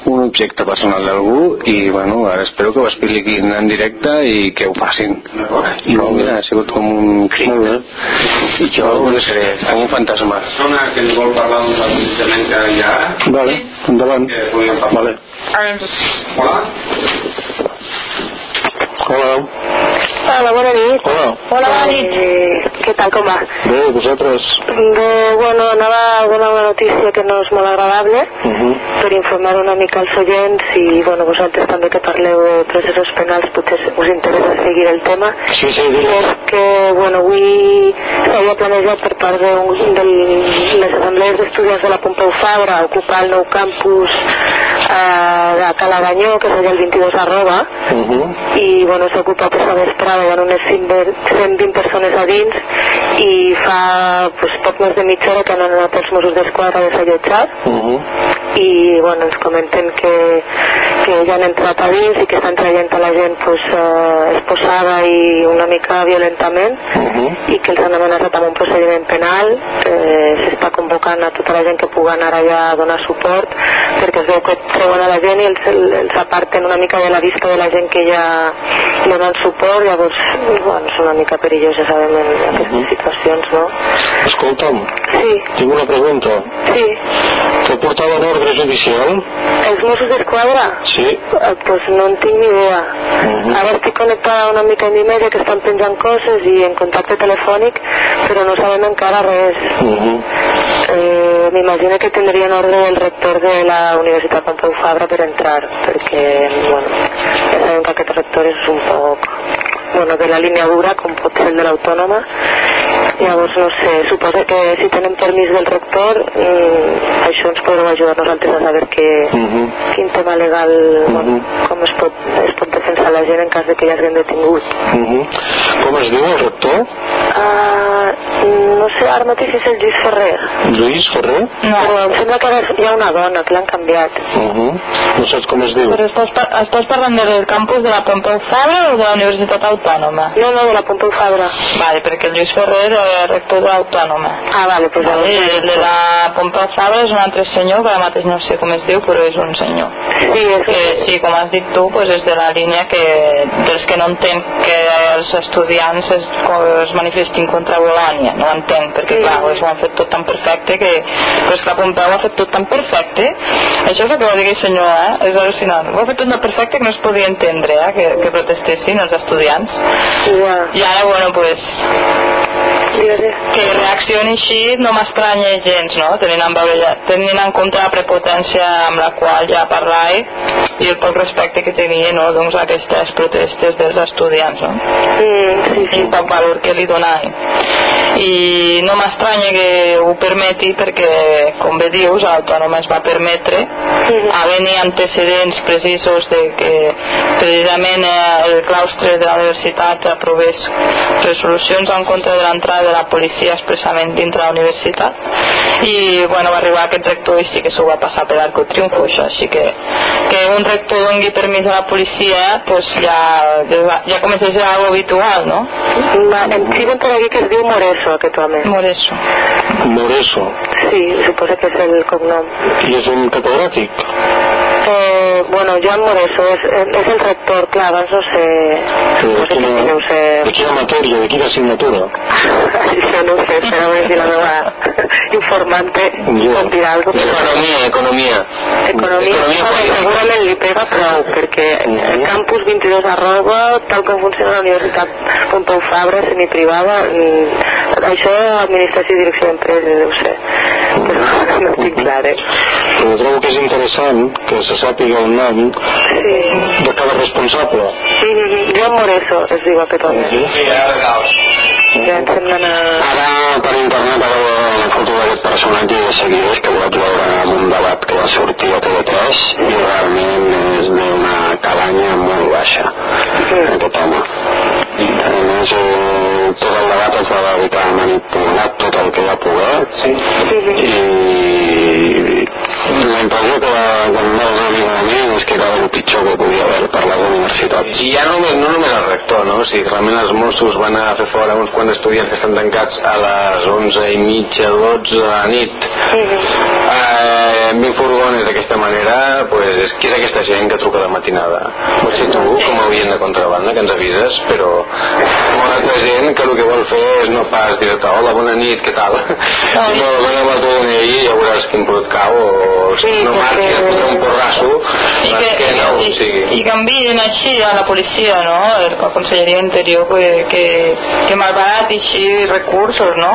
un objecte personal d'algú i, bueno, ara espero que ho expliquin en directe i que ho facin. I no, mira, ha sigut com un crit. I jo no seré, com un fantasma. persona que ens vol parlar d'un plantejament que hi ha Vale, endavant. que podríem parlar. Vale. Hola? Hola. Hola, bona nit. Hola. Hola, bona nit. Eh, què tal, com va? Bé, vosaltres? Bé, bueno, anava a donar una notícia que no és molt agradable Uh -huh. per informar una mica als oients i, bueno, vosaltres també que parleu de processos penals potser us interessa seguir el tema. Sí, sí, I digues. és que, bueno, avui s'havia planejat per part de, de les assemblees d'estudiants de la Pompeu Fabra ocupar el nou campus eh, de Calaganyó, que seria el 22 arroba, Uh -huh. i bueno, s'ha ocupat aquesta vesprada, ha unes 120 persones a dins i fa pues, poc més de mitja hora que han anat els Mossos d'Esquadra a desallotjar Uh -huh. i bueno, ens comenten que, que ja han entrat a dins i que estan traient a la gent pues, eh, esposada i una mica violentament Uh -huh. i que els han amenaçat amb un procediment penal eh, s'està convocant a tota la gent que pugui anar allà a donar suport perquè es veu que treuen a la gent i els, els aparten una mica de la vista de la gent que ja donen suport llavors bueno, és una mica perillós ja sabem en aquestes situacions no? Escolta'm, sí, tinc una pregunta. sí Que portaven ordre judicial? els Mossos d'Esquadra Sí. Eh, pues no en tinc ni idea. Mhm. Ara estic connectada una mica en Imedia que estan penjant coses i en contacte telefònic, però no sabem encara res. Uh -huh. Eh, M'imagino que tindrien ordre del rector de la Universitat Pompeu Fabra per entrar, perquè, bueno, ja sabem que aquest rector és un poc bueno, de la línia dura, com pot ser el de l'Autònoma. Llavors, no sé, suposo que si tenen permís del rector, eh, això ens podrà ajudar nosaltres a saber que, Uh -huh. quin tema legal, bueno, com es pot, es pot defensar la gent en cas de que hi hagin detingut. Uh -huh. Com es diu el rector? Uh, no sé ara mateix si és el Lluís Ferrer, Lluís Ferrer? No. però em sembla que ara hi ha una dona que l'han canviat. Uh -huh. No saps com es diu? Però estàs, par estàs parlant del campus de la Pompeu Fabra o de la Universitat Autònoma? No, no, de la Pompeu Fabra. Vale, perquè el Lluís Ferrer de l'Autònoma. Ah, vale, pues Vale, el de la Pompeu Fabra és un altre senyor, que ara mateix no sé com es diu, però és un senyor. Sí, és Que sí, com has dit tu, pues és de la línia que, dels que no entenc que els estudiants es, es manifestin contra Bolònia. No entenc, perquè clar, pues, ho han fet tot tan perfecte que... Però és que la Pompeu ho ha fet tot tan perfecte. Això és el que va dir aquell senyor, eh? És al·lucinant. Ho ha fet tot tan perfecte que no es podia entendre, eh? Que, que protestessin els estudiants. Ja, I ara, bueno, pues, que reaccioni així no m'estranya gens, no? Tenint en, veure, tenint en compte la prepotència amb la qual ja parlava i el poc respecte que tenia no? doncs, a aquestes protestes dels estudiants, no? Mm, sí, I el poc valor que li donava. I no m'estranya que ho permeti perquè, com bé dius, l'Autònoma es va permetre havent-hi antecedents precisos de que precisament eh, el claustre de la universitat aprovés resolucions en contra de l'entrada de la policia expressament dintre la universitat i bueno, va arribar aquest rector i sí que s'ho va passar per arco triunfo això, així que que un rector doni permís a la policia pues ja, ja, comença a ser algo habitual, no? Va, em diuen per aquí que es diu Moreso, aquest home. Moreso. Moreso. Sí, suposo que és el cognom. I és un catedràtic? Eh, bueno, Joan Moreso és, és el rector, clar, abans <laughs> no sé... Sí, No de, sé ser... de quina matèria, de quina assignatura? Això no sé, espera a si la meva informante pot dir alguna cosa. Economia, economia. Economia, Economia política. segurament li pega prou, perquè el campus 22 arroba, tal com funciona la Universitat Pompeu Fabra, semiprivada, això administració i direcció d'empreses, deu ser. <laughs> Però no estic clar, eh? Però trobo que és interessant que se sàpiga el nom Sí. de cada responsable. Mm, Joan Moreso es diu aquest home. Sí, ara caos. Ja ens hem d'anar... Ara per internet a veure una foto d'aquest personatge de seguidors que vaig veure en un debat que va sortir a TV3 i realment és d'una calanya molt baixa aquest home. A més, eh, tot el debat es va dedicar a manipular tot el que va poder i la impressió que va que em va donar a mi és que era el pitjor que podia haver per les universitats. I ja no, no només el rector, no? O sigui, realment els Mossos van a fer fora uns quants estudiants que estan tancats a les 11 i mitja, 12 de la nit. Eh, amb 20 furgones d'aquesta manera, pues, és, qui és aquesta gent que truca de matinada? Pots ser tu, com a oient de contrabanda, que ens avises, però molta altra gent que el que vol fer és no pas dir-te hola, bona nit, què tal? No, no dona'm el teu DNI i ja veuràs quin brut cau o Sí, no perquè- marxis, et fotrà un porrasso I que, que no I, sigui... i canvien així a la policia, no? La Conselleria d'Interior que, que, que malbarat així recursos, no?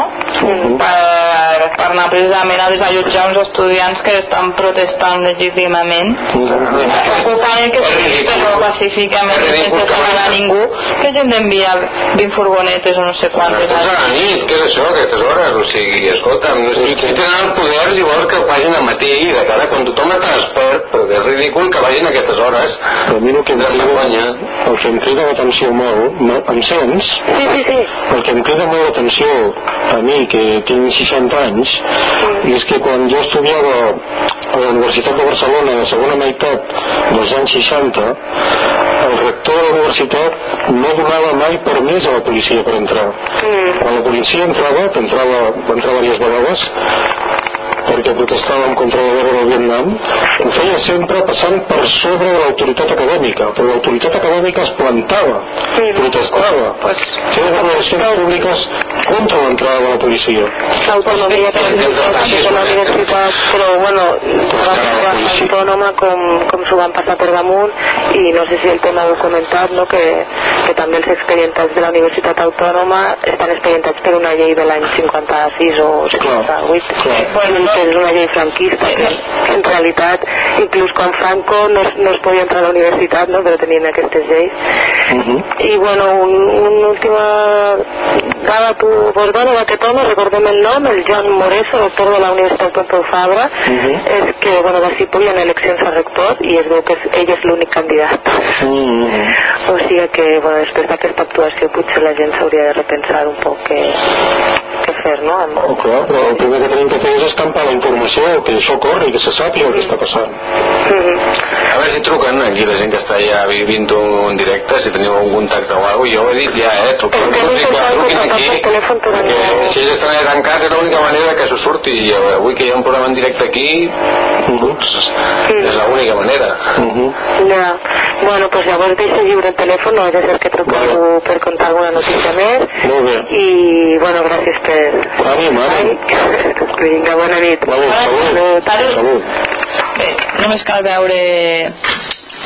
Per, per anar precisament a desallotjar uns estudiants que estan protestant legítimament. Ocupant que sí, però pacíficament, sense treballar a ningú, que hagin d'enviar 20 furgonetes o no sé quantes. Doncs a la nit, què és això, aquestes hores? O sigui, escolta'm, no, si, si tenen els poders i vols que ho facin al matí i de cara quan tothom està despert, perquè és ridícul que a aquestes hores. A mi el que em crida, el que em crida l'atenció molt, no, em sents? Sí, sí, sí. El que em crida molt l'atenció a mi, que tinc 60 anys, és que quan jo estudiava a la Universitat de Barcelona la segona meitat dels anys 60, el rector de la universitat no donava mai permís a la policia per entrar. Quan la policia entrava, que entrava, va entrar diverses vegades, perquè protestàvem contra la guerra del Vietnam, ho feia sempre passant per sobre de l'autoritat acadèmica, però l'autoritat acadèmica es plantava, protestava, feia declaracions públiques contra l'entrada de la policia. L'autonomia que de la universitat, però bueno, va ser autònoma com, com s'ho van passar per damunt i no sé si el tema documentat, no? que, que també els expedientats de la Universitat Autònoma estan expedientats per una llei de l'any 56 o 58, bueno, que és una llei franquista, que en realitat, inclús quan Franco no, es- no es podia entrar a la universitat, no? però tenien aquestes lleis. I bueno, un, una última dada, tu, pues bueno, d'aquest home, recordem el nom, el Joan Moreso, doctor de la Universitat Pompeu Fabra, és que, bueno, va ser en eleccions a rector i es veu que és, ell és l'únic candidat. O sigui que, bueno, després d'aquesta actuació potser la gent s'hauria de repensar un poc què, què fer, no? Amb... Oh, clar, però el primer que tenim que fer és escampar la informació, que això corri, que se sàpiga el que està passant. A veure si truquen aquí la gent que està ja vivint en directe, si teniu algun contacte o alguna cosa, jo ho he dit ja, eh, truqueu, És que truquin, clar, truquin aquí, perquè si ells estan allà tancats és l'única manera que s'ho surti, i avui que hi ha un programa en directe aquí, doncs, és l'única manera. Ja. Bueno, pues llavors deixa lliure el telèfon, no ha de ser que truqueu per contar alguna notícia més. Molt bé. I, bueno, gràcies per... Ànim, ànim. Vinga, bona nit. Salut, salut. Salut. Bé, només cal veure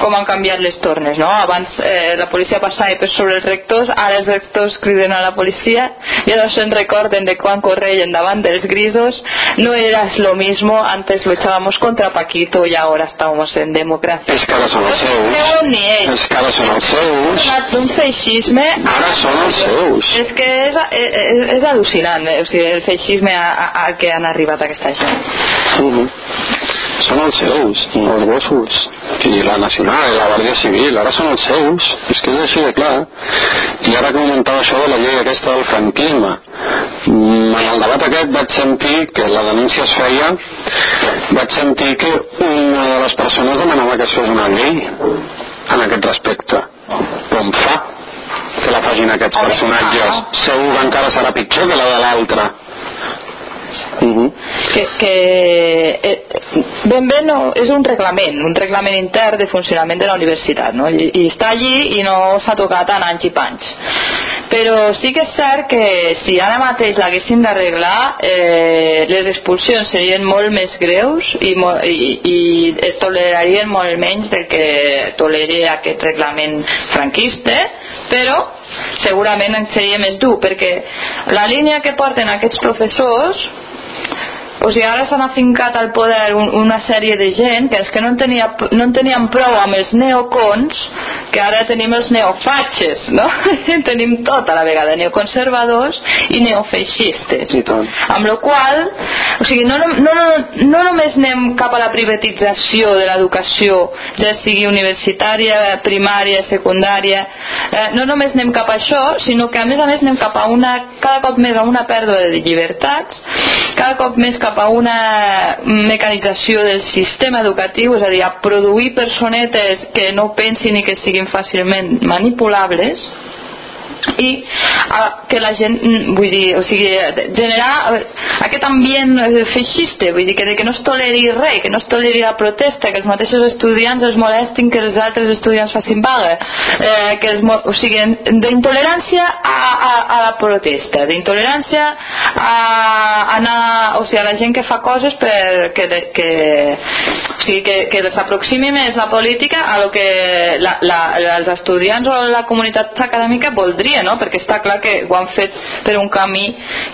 com han canviat les tornes, no? Abans eh, la policia passava per sobre els rectors, ara els rectors criden a la policia, ja no se'n recorden de quan correien davant dels grisos, no era lo mismo, antes luchábamos contra Paquito y ahora estamos en democracia. És que ara són els No seus. veuen ni ells. És que ara són els seus. D'un feixisme Ara són els seus. és que és, és, és al·lucinant eh? o sigui, el feixisme a, a, a que han arribat aquesta gent Mhm. Són els seus, els gossos. I la Nacional, la Guàrdia Civil, ara són els seus. És que és així de clar. I ara que comentava això de la llei aquesta del franquisme, en el debat aquest vaig sentir que la denúncia es feia, vaig sentir que una de les persones demanava que es fes una llei en aquest respecte. Com fa que la facin aquests personatges? Segur que encara serà pitjor que la de l'altre. Mhm. que, que eh, ben bé no, és un reglament un reglament intern de funcionament de la universitat no? I, i està allí i no s'ha tocat en anys i panys però sí que és cert que si ara mateix l'haguessin d'arreglar eh, les expulsions serien molt més greus i, mo i, i es tolerarien molt menys del que tolera aquest reglament franquista però segurament en seria més dur perquè la línia que porten aquests professors o sigui, ara s'han afincat al poder un, una sèrie de gent que és que no en, tenia, no en tenien prou amb els neocons que ara tenim els neofatxes no? <laughs> tenim tot a la vegada neoconservadors i neofeixistes I tant. amb la qual o sigui, no, no, no, no només anem cap a la privatització de l'educació ja sigui universitària, primària, secundària eh, no només anem cap a això sinó que a més a més anem cap a una cada cop més a una pèrdua de llibertats cada cop més cap a una mecanització del sistema educatiu és a dir, a produir personetes que no pensin i que siguin fàcilment manipulables i uh, que la gent mm, vull dir, o sigui, generar aquest ambient eh, feixista vull dir, que, que no es toleri res que no es toleri la protesta, que els mateixos estudiants es molestin que els altres estudiants facin vaga eh, que els, o sigui, d'intolerància a, a, a la protesta d'intolerància a, a anar, o sigui, a la gent que fa coses per que, que, o sigui, que, que s'aproximi més la política a lo que la, la, els estudiants o la comunitat acadèmica voldria no? perquè està clar que ho han fet per un camí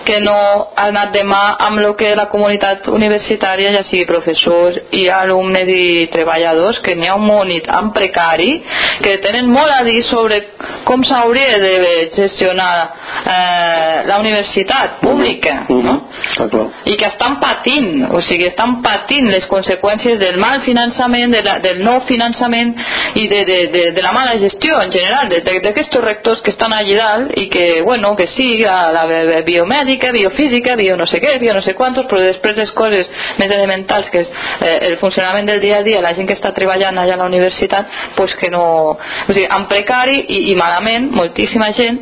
que no ha anat de mà amb el que la comunitat universitària, ja sigui professors i alumnes i treballadors, que n'hi ha un mònit en precari, que tenen molt a dir sobre com s'hauria de gestionar eh, la universitat pública, no? I que estan patint, o sigui, estan patint les conseqüències del mal finançament, de la, del no finançament i de, de, de, de la mala gestió en general, d'aquests rectors que estan allà dalt i que, bueno, que sí, a la biomèdica, biofísica, bio no sé què, bio no sé quantos, però després les coses més elementals, que és eh, el funcionament del dia a dia, la gent que està treballant allà a la universitat, pues que no... O sigui, en precari i, i malament, moltíssima gent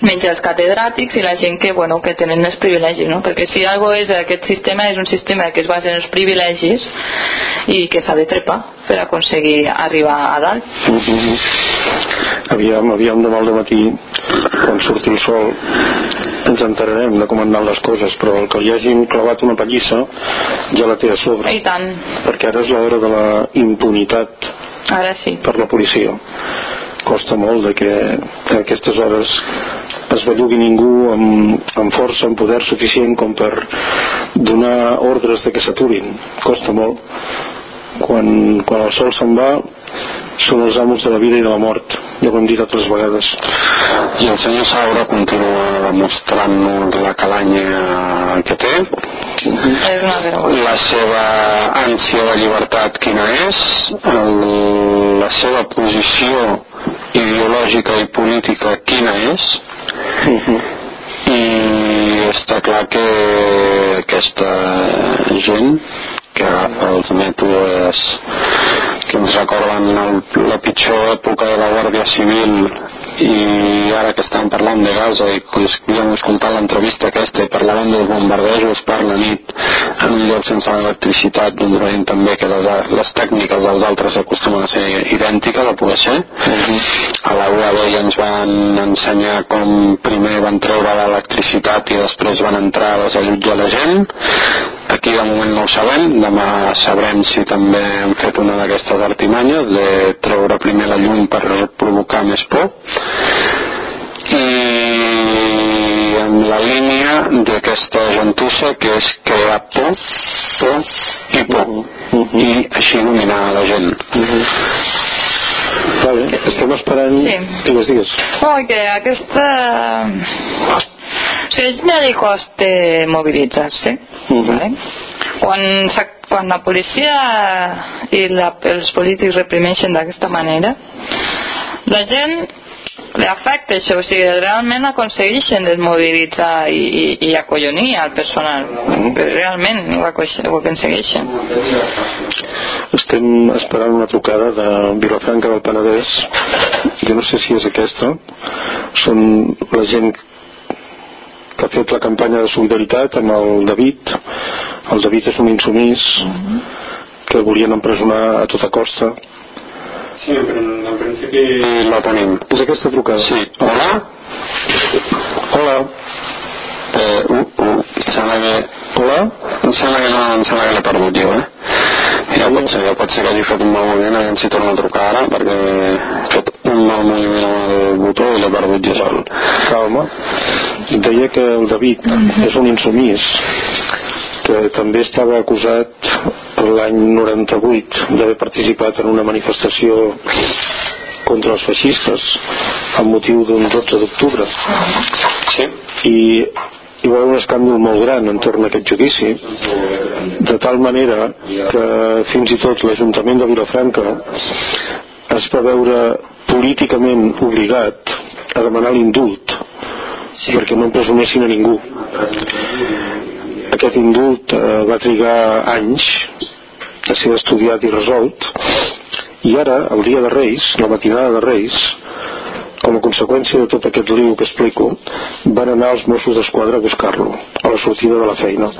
menys els catedràtics i la gent que, bueno, que tenen els privilegis, no? perquè si algo és aquest sistema és un sistema que es basa en els privilegis i que s'ha de trepar per aconseguir arribar a dalt. Mm -hmm. Aviam, aviam demà al matí, quan surti el sol, ens enterarem de com han anat les coses, però el que li hagin clavat una pallissa ja la té a sobre. I tant. Perquè ara és l'hora de la impunitat ara sí. per la policia costa molt de que a aquestes hores es bellugui ningú amb, amb força, amb poder suficient com per donar ordres de que s'aturin. Costa molt. Quan, quan el sol se'n va són els amos de la vida i de la mort. Ja ho hem dit altres vegades. I el senyor Saura continua demostrant-nos la calanya que té. La seva ànsia de llibertat quina és? El, la seva posició ideològica i política quina és? I està clar que aquesta gent que agafa els mètodes que ens recorden el, la pitjor època de la Guàrdia Civil i ara que estan parlant de Gaza i que hem escoltat l'entrevista aquesta i parlaven dels bombardejos per la nit en un lloc sense electricitat doncs veiem també que les, les tècniques dels altres acostumen a ser idèntiques a poder ser. Uh -huh. a la UAB ja ens van ensenyar com primer van treure l'electricitat i després van entrar a desallotjar la gent. Aquí de moment no ho sabem. Demà sabrem si també han fet una d'aquestes artimanyes de treure primer la llum per provocar més por i en la línia d'aquesta gentussa que és crear por, por i por uh -huh. i així dominar la gent uh -huh. vale, estem esperant sí. digues, digues oh, que aquesta o sigui, ja li costa mobilitzar-se uh -huh. vale? quan, quan la policia i la, els polítics reprimeixen d'aquesta manera la gent això, o sigui, realment aconsegueixen desmobilitzar i, i, i acollonir al personal, però realment ho, ho aconsegueixen. Estem esperant una trucada de Vilafranca del Penedès, jo no sé si és aquesta, són la gent que ha fet la campanya de solidaritat amb el David, el David és un insumís que volien empresonar a tota costa Sí, però en principi la tenim. És aquesta trucada? Sí. Hola? Hola. Eh, uh, uh, em sembla que... Hola? Em sembla que no, em sembla que l'he perdut jo, eh? Ja pot ser, ja pot ser que hagi fet un mal moviment, aviam si torno a trucar ara, perquè he fet un mal moviment amb el botó i l'he perdut jo sol. Calma. Deia que el David és un insumís que també estava acusat l'any 98 d'haver participat en una manifestació contra els feixistes amb motiu d'un 12 d'octubre sí. i hi va haver un escàndol molt gran entorn a aquest judici de tal manera que fins i tot l'Ajuntament de Vilafranca es va veure políticament obligat a demanar l'indult sí. perquè no empresonessin a ningú aquest indult eh, va trigar anys a ser estudiat i resolt i ara, el dia de Reis, la matinada de Reis com a conseqüència de tot aquest liu que explico, van anar els Mossos d'Esquadra a buscar-lo, a la sortida de la feina,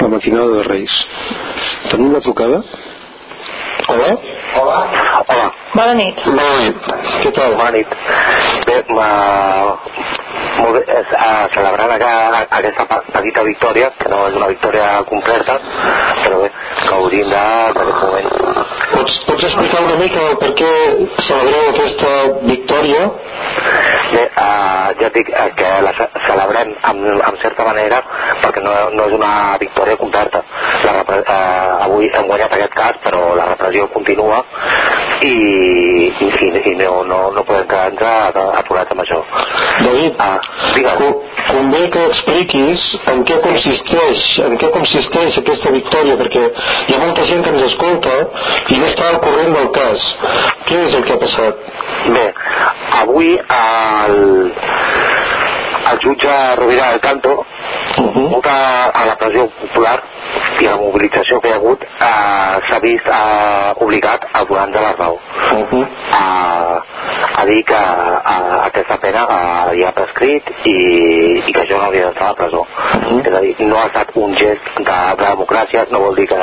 la matinada de Reis. Tenim la trucada? Hola? Hola. Hola. Bona nit. Bona nit. Què tal? Bona nit. Bé, ma... molt és, uh, celebrant aga, aquesta petita victòria, que no és una victòria completa, però bé, gaudim d'aquest moment. Pots, pots explicar una mica el per què celebreu aquesta victòria? Bé, uh, ja et dic eh, que la ce- celebrem en, en certa manera perquè no, no és una victòria completa. La repre- uh, avui hem guanyat aquest cas, però la repressió continua i, i, i no, no, no podem quedar-nos aturats amb això. David, Ah, digues. co- convé que expliquis en què consisteix, en què consisteix aquesta victòria, perquè hi ha molta gent que ens escolta i no està al corrent del cas. Què és el que ha passat? Bé, avui el, el jutge Rovira del Canto, Uh -huh. molta a la pressió popular i a la mobilització que hi ha hagut, eh, s'ha vist eh, obligat a donar-nos la raó. Uh -huh. a, a dir que a, aquesta pena a, ja ha prescrit i, i que jo no hauria d'estar a la presó. Mhm. És a dir, no ha estat un gest de, de democràcia, no vol dir que,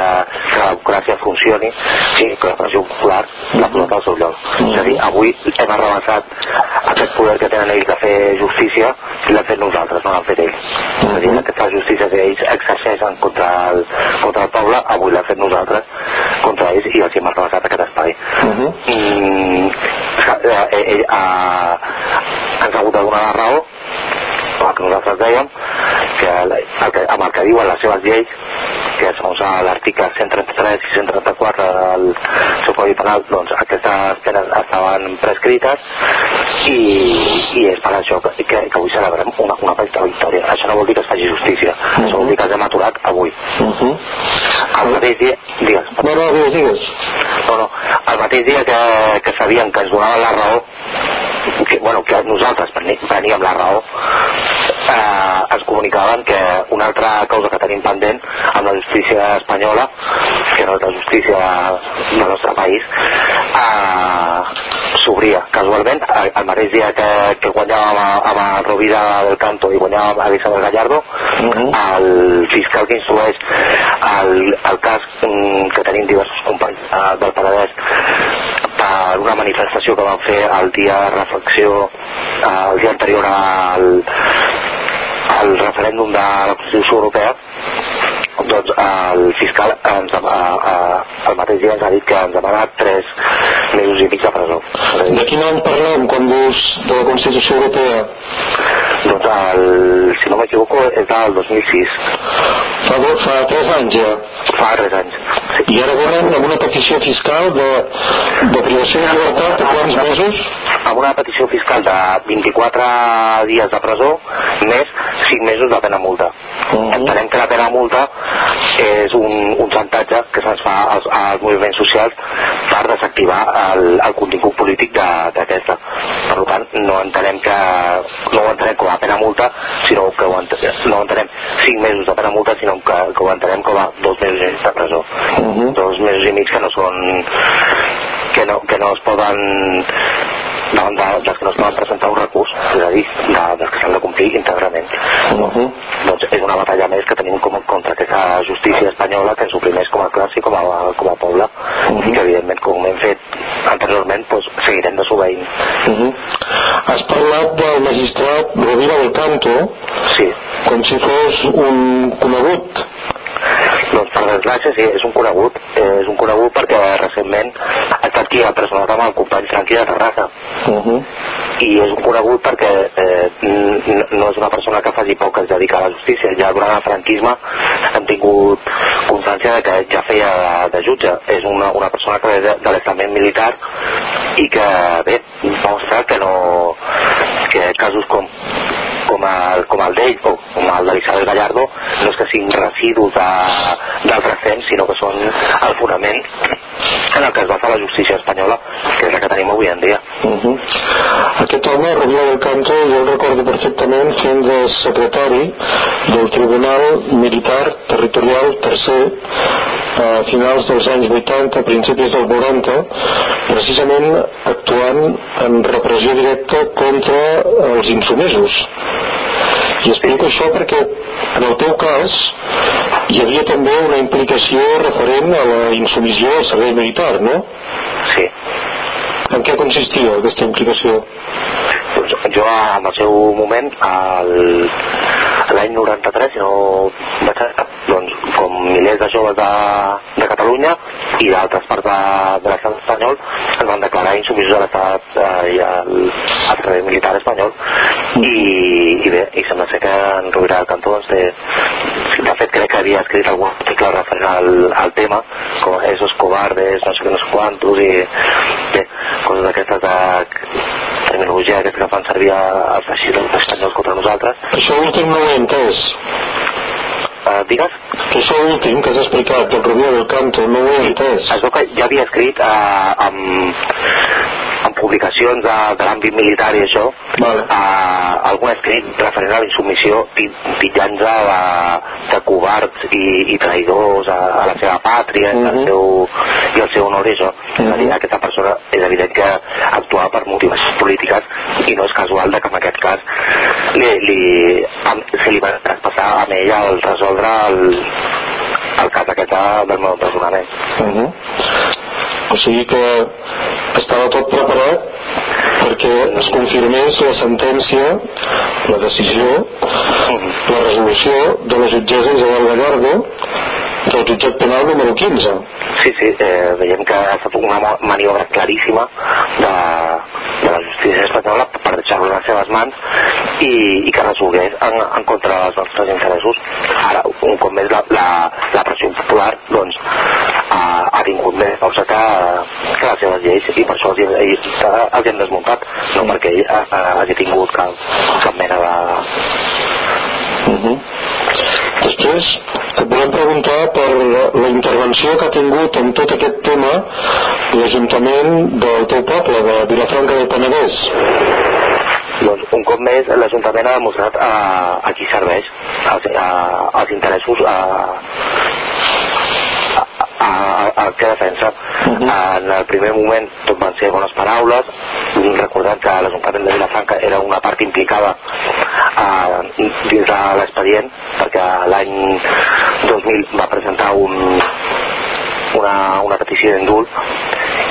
que la democràcia funcioni, sí, que la pressió popular l'ha posat al seu lloc. És a dir, avui hem arrabassat aquest poder que tenen ells de fer justícia i l'hem fet nosaltres, no l'han fet ells. És a dir, aquesta justícia que ells exerceixen contra el, contra el poble, avui l'hem fet nosaltres contra ells i els hem arrabassat aquest espai Uh -huh. mm, eh, eh, eh, eh, ens ha hagut de donar la raó el que nosaltres dèiem que, el que amb el que diuen les seves lleis que segons l'article 133 i 134 del seu codi penal doncs aquestes penes estaven prescrites i, i és per això que, que, que avui celebrem una, una petita victòria això no vol dir que es faci justícia això vol dir que ens hem aturat avui Uh -huh. el mateix dia digues, No, no, digues, digues. no, no. El mateix dia que, que sabien que ens donaven la raó, que, bueno, que nosaltres preníem la raó, eh, ens comunicaven que una altra causa que tenim pendent amb la justícia espanyola, que no és la justícia del nostre país, eh, s'obria casualment el, el mateix dia que, que guanyàvem amb, amb Rovira del Canto i guanyàvem a Alexander Gallardo, Mhm. el fiscal que instrueix el, el cas mm, que tenim diversos companys eh, del Penedès per una manifestació que van fer el dia de reflexió eh, el dia anterior al, al referèndum de la Constitució Europea doncs el fiscal ens, a, a, el mateix dia ens ha dit que ens ha demanat 3 mesos i mig de presó. De quin any parlem quan dius de la Constitució Europea? doncs el, si no m'equivoco és del 2006, Fa, do, fa 3 anys ja. fa 3 anys. Sí. I ara venen amb una petició fiscal de, de privació de llibertat de quants mesos? amb una petició fiscal de 24 dies de presó més 5 mesos de pena multa. Mhm. Entenem que la pena multa és un, un xantatge que se'ns fa als, als moviments socials per desactivar el, el contingut polític d'aquesta. Per tant, no entenem que no ho entenem com a pena multa, sinó que ho entenem, no entenem 5 mesos de pena multa, sinó que, que ho entenem com a dos mesos i mig de presó. Mhm. Dos mesos i mig que no són que no, que no es poden davant de, dels que no es poden presentar un recurs, és a dir, de, dels que s'han de complir íntegrament. Uh -huh. Doncs és una batalla més que tenim com, contra aquesta justícia espanyola que ens oprimeix com a classe i com a, com a poble Mhm. i que evidentment com hem fet anteriorment doncs, seguirem desobeint. Uh -huh. Has parlat del magistrat Rovira del Canto Sí, com si fos un conegut. Per desgràcia sí, és un conegut, eh, és un conegut perquè recentment ha estat qui ha presonat amb el company Franqui de Terrassa. Uh -huh. i és un conegut perquè eh, no és una persona que faci poc que es dedica a la justícia ja durant el franquisme hem tingut constància de que ja feia de, de jutge és una, una persona que ve de, de l'estament militar i que bé mostra que no que casos com com el, com el d'ell o com el d'Elisabel Gallardo no és que siguin residus de- d'altres temps sinó que són el fonament en el que es basa la justícia espanyola, que és la que tenim avui en dia. Uh -huh. Aquest home, Rubió del Canto, jo el recordo perfectament fent de secretari del Tribunal Militar Territorial Tercer a finals dels anys 80, principis dels 90, precisament actuant en repressió directa contra els insumisos. I explico això perquè en el teu cas hi havia també una implicació referent a la insumissió al servei militar, no? Sí. En què consistia aquesta implicació? Doncs jo en el seu moment, l'any 93, si no vaig estar, doncs com milers de joves de, de Catalunya i d'altres parts de, de l'estat espanyol es van declarar insumisos a l'estat eh, i al, al servei militar espanyol i, i bé, i sembla ser que en Rovira del Cantó doncs, té, de fet crec que havia escrit algun article referent al, al tema com esos cobardes, no sé què, no sé quantos i bé, coses d'aquestes de terminologia que fan servir els feixistes espanyols contra nosaltres Això últim no ho he entès. Uh, digues això últim que has explicat del Rubió del Canto no ho he entès. es veu que ja havia escrit uh, amb, amb publicacions de, de l'àmbit militar i això vale. uh, algun escrit referent a la insumissió titllant-se de, de covards i, i traïdors a, a la seva pàtria uh -huh. el seu, i el seu honor i això uh -huh. és a dir, aquesta persona és evident que actuava per motivacions polítiques i no és casual de que en aquest cas li, li, am, se li va traspassar a ella el resoldre el, el cas aquest de- del meu empresonament Uh -huh. O sigui que estava tot preparat perquè es confirmés la sentència, la decisió, la resolució de la jutgessa Isabel Gallardo del jutjat penal número 15. Sí, sí, eh, veiem que ha estat una maniobra claríssima de, de la justícia espanyola per deixar-lo en les seves mans i, i que resolgués en, en contra dels nostres interessos. Ara, un cop més, la, la, la pressió popular doncs, ha, ha tingut més força que, que les seves lleis i per això els, hi- els, els hem desmuntat, no perquè ell ha, ha, hagi tingut cap, cap mena de... Uh -huh. Després, et volem preguntar per la, la intervenció que ha tingut en tot aquest tema l'Ajuntament del teu poble, de Vilafranca del Penedès. Doncs un cop més l'Ajuntament ha demostrat a, a qui serveix, als, a, als interessos a, a, a, a què defensa. En el primer moment tot van ser bones paraules, recordant que l'Ajuntament de Vilafranca era una part implicada a, dins de l'expedient, perquè l'any 2000 va presentar un, una, una petició d'indult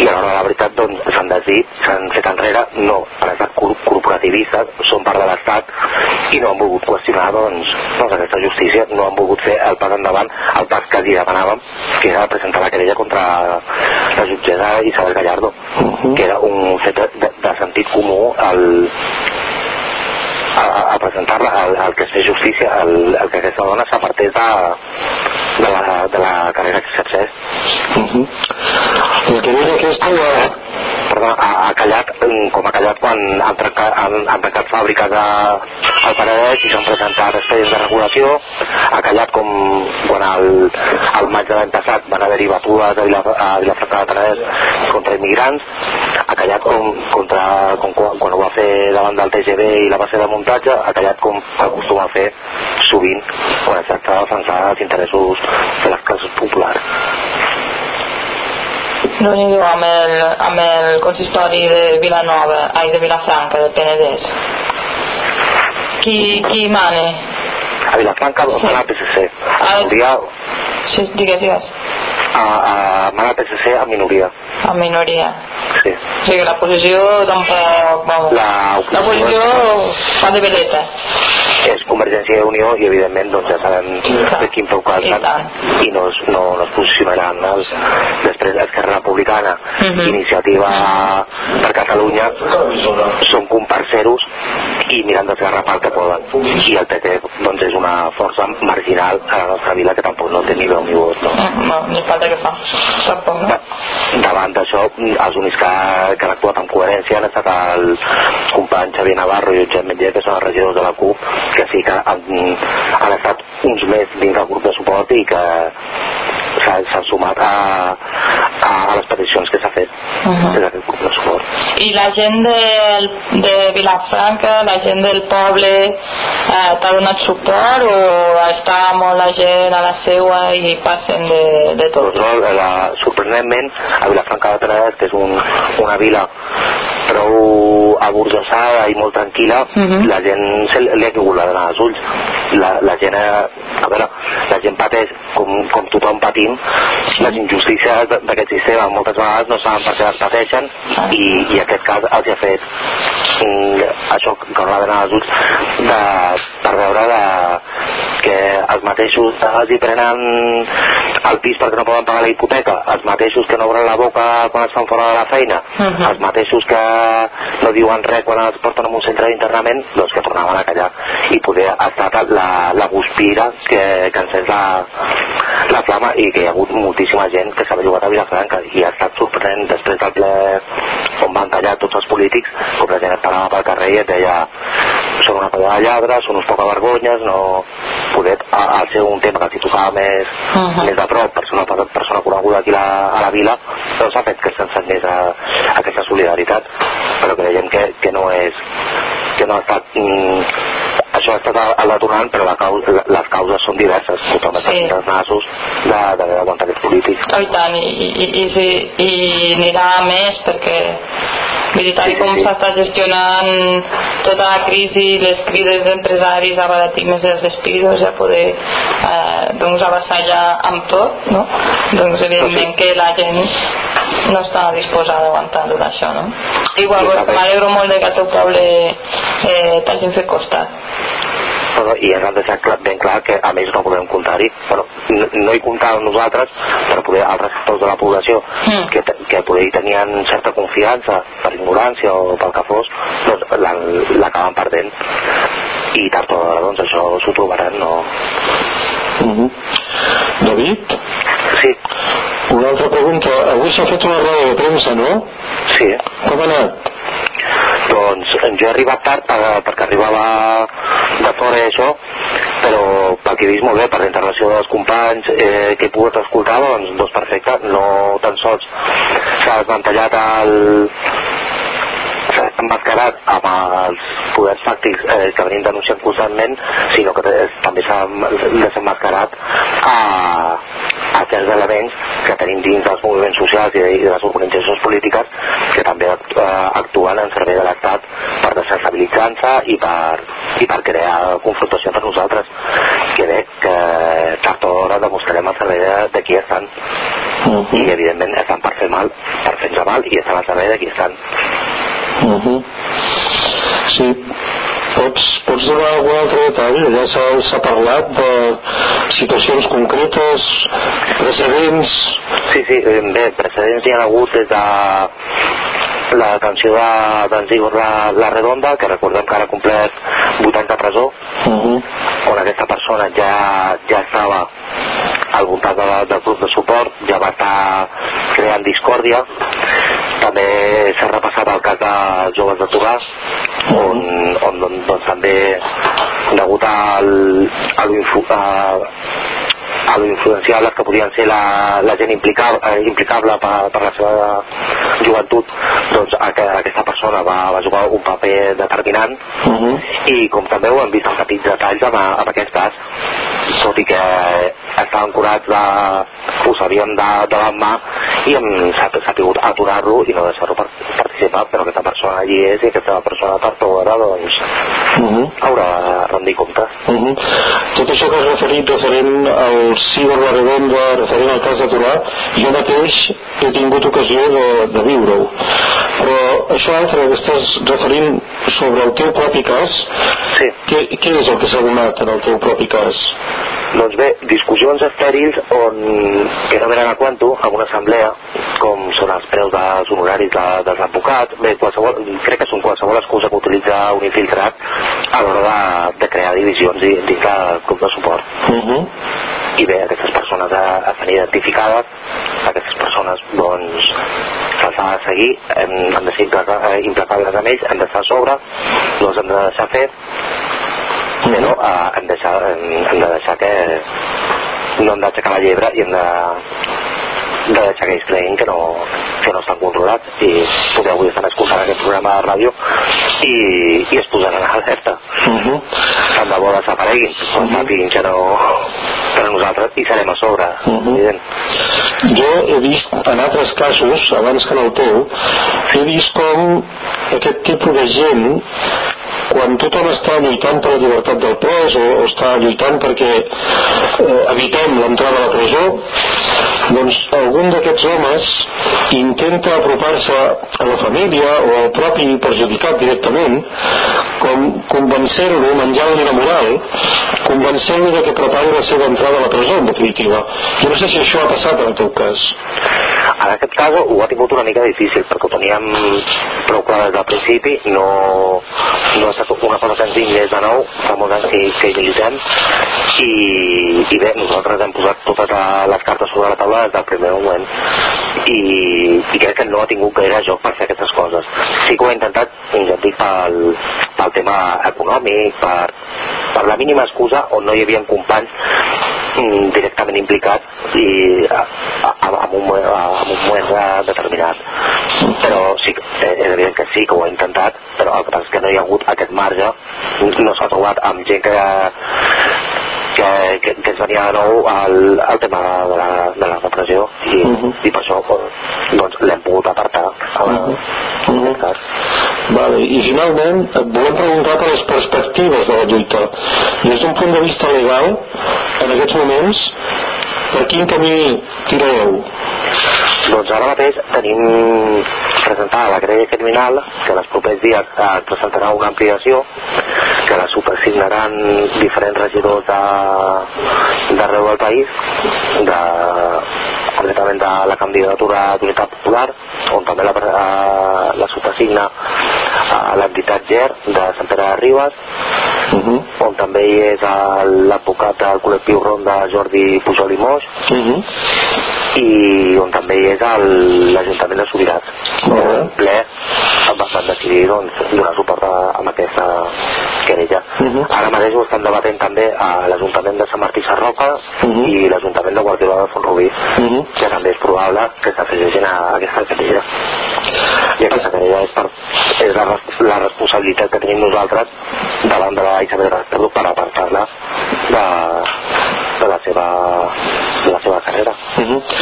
i a l'hora de la veritat doncs s'han desdit, s'han fet enrere no, han estat cor- corporativistes són part de l'Estat i no han volgut qüestionar doncs, doncs aquesta justícia no han volgut fer el pas endavant el pas que els demanàvem que era presentar la querella contra la jutgessa Isabel Gallardo que era un fet de, de, de sentit comú el, a, a- presentar-la al, al que es fes justícia el, el que aquesta dona s'apartés de, de, la, de la carrera que s'exerceix Uh -huh. La querella aquesta ja... perdó, ha, ha callat com ha callat quan han, trencat, han, han tancat fàbriques a, al Penedès i s'han presentat expedients de regulació. Ha callat com quan al, al maig de l'any passat van haver-hi batudes a, Vila, a Vilafranca del Penedès contra immigrants. Ha callat com, contra, com quan, quan ho va fer davant del TGV i la base de muntatge ha callat com acostuma a fer sovint quan es tracta de defensar els interessos de les classes populars no n'hi diu amb el, amb el consistori de Vilanova, ai, de Vilafranca, del Penedès. Qui, qui mane? a Vilafranca sí. mana el PSC Ah. minoria, Sí, digues, digues. a, a, mana el PSC a minoria A minoria. sí. O sigui, la posició tampoc... Vamos. la La posició fa de veleta. és Convergència i Unió i evidentment doncs ja sabem de quin peu calcen i no es, no, no es posicionaran els, després Esquerra Republicana Mhm. Iniciativa per Catalunya són comparceros i miran d'esgarrapar el que poden i el PP doncs és una força marginal a la nostra vila que tampoc no té ni veu ni vot no? No, no, ni falta que fa. Tampoc, no? davant d'això els únics que, que han actuat amb coherència han estat el company Xavier Navarro i el Josep Metller que són els regidors de la CUP que sí que han, han estat uns més dins del grup de suport i que s'han sumat a, a, a les peticions que s'ha fet Uh -huh. des d'aquest grup de suport. I la gent de, de Vilafranca, la gent del poble, eh, t'ha donat suport o està molt la gent a la seua i passen de, de tot? No, la, sorprenentment, a Vilafranca de Penedès, que és un, una vila prou aburgesada i molt tranquil·la, Mhm. la gent se li ha caigut la als ulls. La, la gent, eh, a veure, la gent pateix, com, com tothom patim, les injustícies d'aquest sistema. Moltes vegades no saben per què les pateixen i, i aquest cas els ha fet mm, això, que la dona als ulls, de, per veure de, que els mateixos els hi prenen el pis perquè no poden pagar la hipoteca, els mateixos que no obren la boca quan es fan fora de la feina, Mhm. els mateixos que no diuen res quan els porten a un centre d'internament, doncs que tornaven a callar. I poder ha estat la, la guspira que, que encens la, la flama i que hi ha hagut moltíssima gent que s'ha bellugat a Vilafranca i ha estat sorprenent després del ple on van tallar tots els polítics com la gent es parava pel carrer i et deia són una colla de lladres, són uns poca vergonyes no poder, al ser un tema que els hi tocava més, Mhm. més de prop per ser una per- persona coneguda aquí la, a la vila doncs ha fet que s'encenés aquesta solidaritat però creiem que, que no és que no ha estat mm, això ha estat el detonant però la cau, la, les causes són diverses tothom està Sí. sí. els nassos de- d'haver d'aguantar aquests polítics Oh, i tant, i, i, i, sí, i anirà a més perquè vull dir, tal Sí, sí, com sí. s'està gestionant tota la crisi, les crides d'empresaris a abaratir més els despidos i a poder eh, doncs avassallar amb tot, no? doncs evidentment que la gent no està disposada a aguantar tot això, no? Igual, Sí, m'alegro molt de que al teu poble eh, t'hagin fet costat. Bueno, i ens han deixat clar, ben clar que a més no podem comptar-hi bueno, no, no hi comptàvem nosaltres però poder altres sectors de la població Mm. que, que poder hi tenien certa confiança per ignorància o pel que fos doncs la- l'acaben perdent i tard o d'hora doncs això s'ho trobaran no... Mhm. David, sí, una altra pregunta. Avui s'ha fet una roda de premsa, no? sí Com ha anat? doncs jo he arribat tard per, perquè arribava de fora i això però pel que he vist molt bé per la intervenció dels companys eh, que he pogut escoltar doncs, doncs perfecte no tan sols s'ha desmantellat el emmascarat amb els poders fàctics eh, que venim denunciant constantment sinó que eh, també s'ha desemmascarat a, a certs elements que tenim dins dels moviments socials i de, i de les organitzacions polítiques que també eh, actuen en servei de l'Estat per dessensibilitzar-se i per, i per crear confrontació entre nosaltres. Que bé, que tard o d'hora demostrarem el servei de, de qui estan. I evidentment estan per fer mal per fer-nos mal i estan al servei de qui estan Uh -huh. Sí, pots, pots donar algun altre detall? Allà s'ha parlat de situacions concretes, precedents... Sí, sí, eh, bé, precedents hi ha hagut des de la detenció de- d'en Zigor la, la Redonda, que recordem que ara ha complert 80 presó, Uh -huh. on aquesta persona ja, ja estava al voltant de, del grup de suport, ja va estar creant discòrdia. També s'ha repassat el cas dels joves de Torà, on, on, on doncs, també, degut al, a, a, a lo influenciables que podien ser la, la gent implicable, eh, implicable per, per la seva joventut doncs aqu aquesta persona va, va jugar un paper determinant Uh -huh. i com també ho hem vist en petits detalls amb, amb aquest cas tot i que estàvem curats de, ho sabíem de, de la mà i hem sap, sapigut aturar-lo i no deixar-lo par participar però aquesta persona allí és i aquesta persona tard o d'hora doncs Uh -huh. haurà de rendir comptes Uh -huh. Tot això que has referit referent al Ciber La Redonda, referent al cas de Torà, jo mateix he tingut ocasió de, de viure-ho. Però això altre que estàs referint sobre el teu propi cas, sí. què, què és el que s'ha donat en el teu propi cas? Doncs bé, discussions estèrils on, que no venen a quanto en una assemblea, com són els preus dels honoraris de, dels advocats, bé, qualsevol, crec que són qualsevol excusa que utilitza un infiltrat a l'hora de, de crear divisions i- dins del grup de suport. Uh -huh. I bé, aquestes persones eh, estan identificades, aquestes persones, doncs, se'ls ha de seguir, hem, han de ser eh, implacables amb ells, hem d'estar a sobre, no els hem de deixar fer, però eh, hem, deixar, hem, hem de deixar que no hem d'aixecar la llebre i hem de, de deixar que ells creguin que no, que no estan controlats i potser avui estan escoltant aquest programa de ràdio i, i es posaran a alerta Uh -huh. tant de bo desapareguin quan sàpiguin que no però nosaltres hi serem a sobre evident. Jo he vist en altres casos, abans que en el teu, he vist com aquest tipus de gent quan tothom està lluitant per la llibertat del pres o, o està lluitant perquè eh, evitem l'entrada a la presó doncs algun d'aquests homes intenta apropar-se a la família o al propi perjudicat directament com convencer-lo, menjant-li la moral convencent-lo de que prepari la seva entrada a la presó en definitiva. Jo no sé si això ha passat en el teu cas. En aquest cas ho ha tingut una mica difícil perquè ho teníem prou clar des del principi, no, no ha estat una cosa ens vingués de nou, fa molts anys que, que hi militem i, i bé, nosaltres hem posat totes les cartes sobre la taula des del primer moment i, i crec que no ha tingut gaire joc per fer aquestes coses. Sí que ho ha intentat, ja dic, pel, pel tema econòmic, per, per la mínima excusa on no hi havia companys mm, directament implicats i en un, un moment de- determinat però sí, eh, és evident que sí que ho ha intentat però el que passa és que no hi ha hagut aquest marge no s'ha trobat amb gent que que, que, que ens venia de nou el, el tema de la, de la repressió i, i per això doncs, l'hem pogut apartar a la, en aquest cas Vale, i finalment et volem preguntar per les perspectives de la lluita. Des d'un punt de vista legal, en aquests moments, per quin camí tireu? Doncs ara mateix tenim presentada la querella criminal que en els propers dies eh, presentarà una ampliació que la supersignaran diferents regidors de- d'arreu del país de, concretament de la candidatura d'Unitat Popular on també la, eh, la supersigna eh, l'entitat GER de Sant Pere de Ribes on també hi és l'advocat del col·lectiu Ronda Jordi Pujol i Moix i on també hi és l'Ajuntament de Sobirats un ple va- van decidir doncs, donar suport a, a aquesta querella ara mateix ho estan debatent també a l'Ajuntament de Sant Martí Sarroca i l'Ajuntament de Guardiola de Font-rubí que també és probable que s'afegeixin a aquesta querella i aquesta querella és, per, és la, la responsabilitat que tenim nosaltres davant de la Isabel Rasperdú per apartar-la de, de la seva de la seva carrera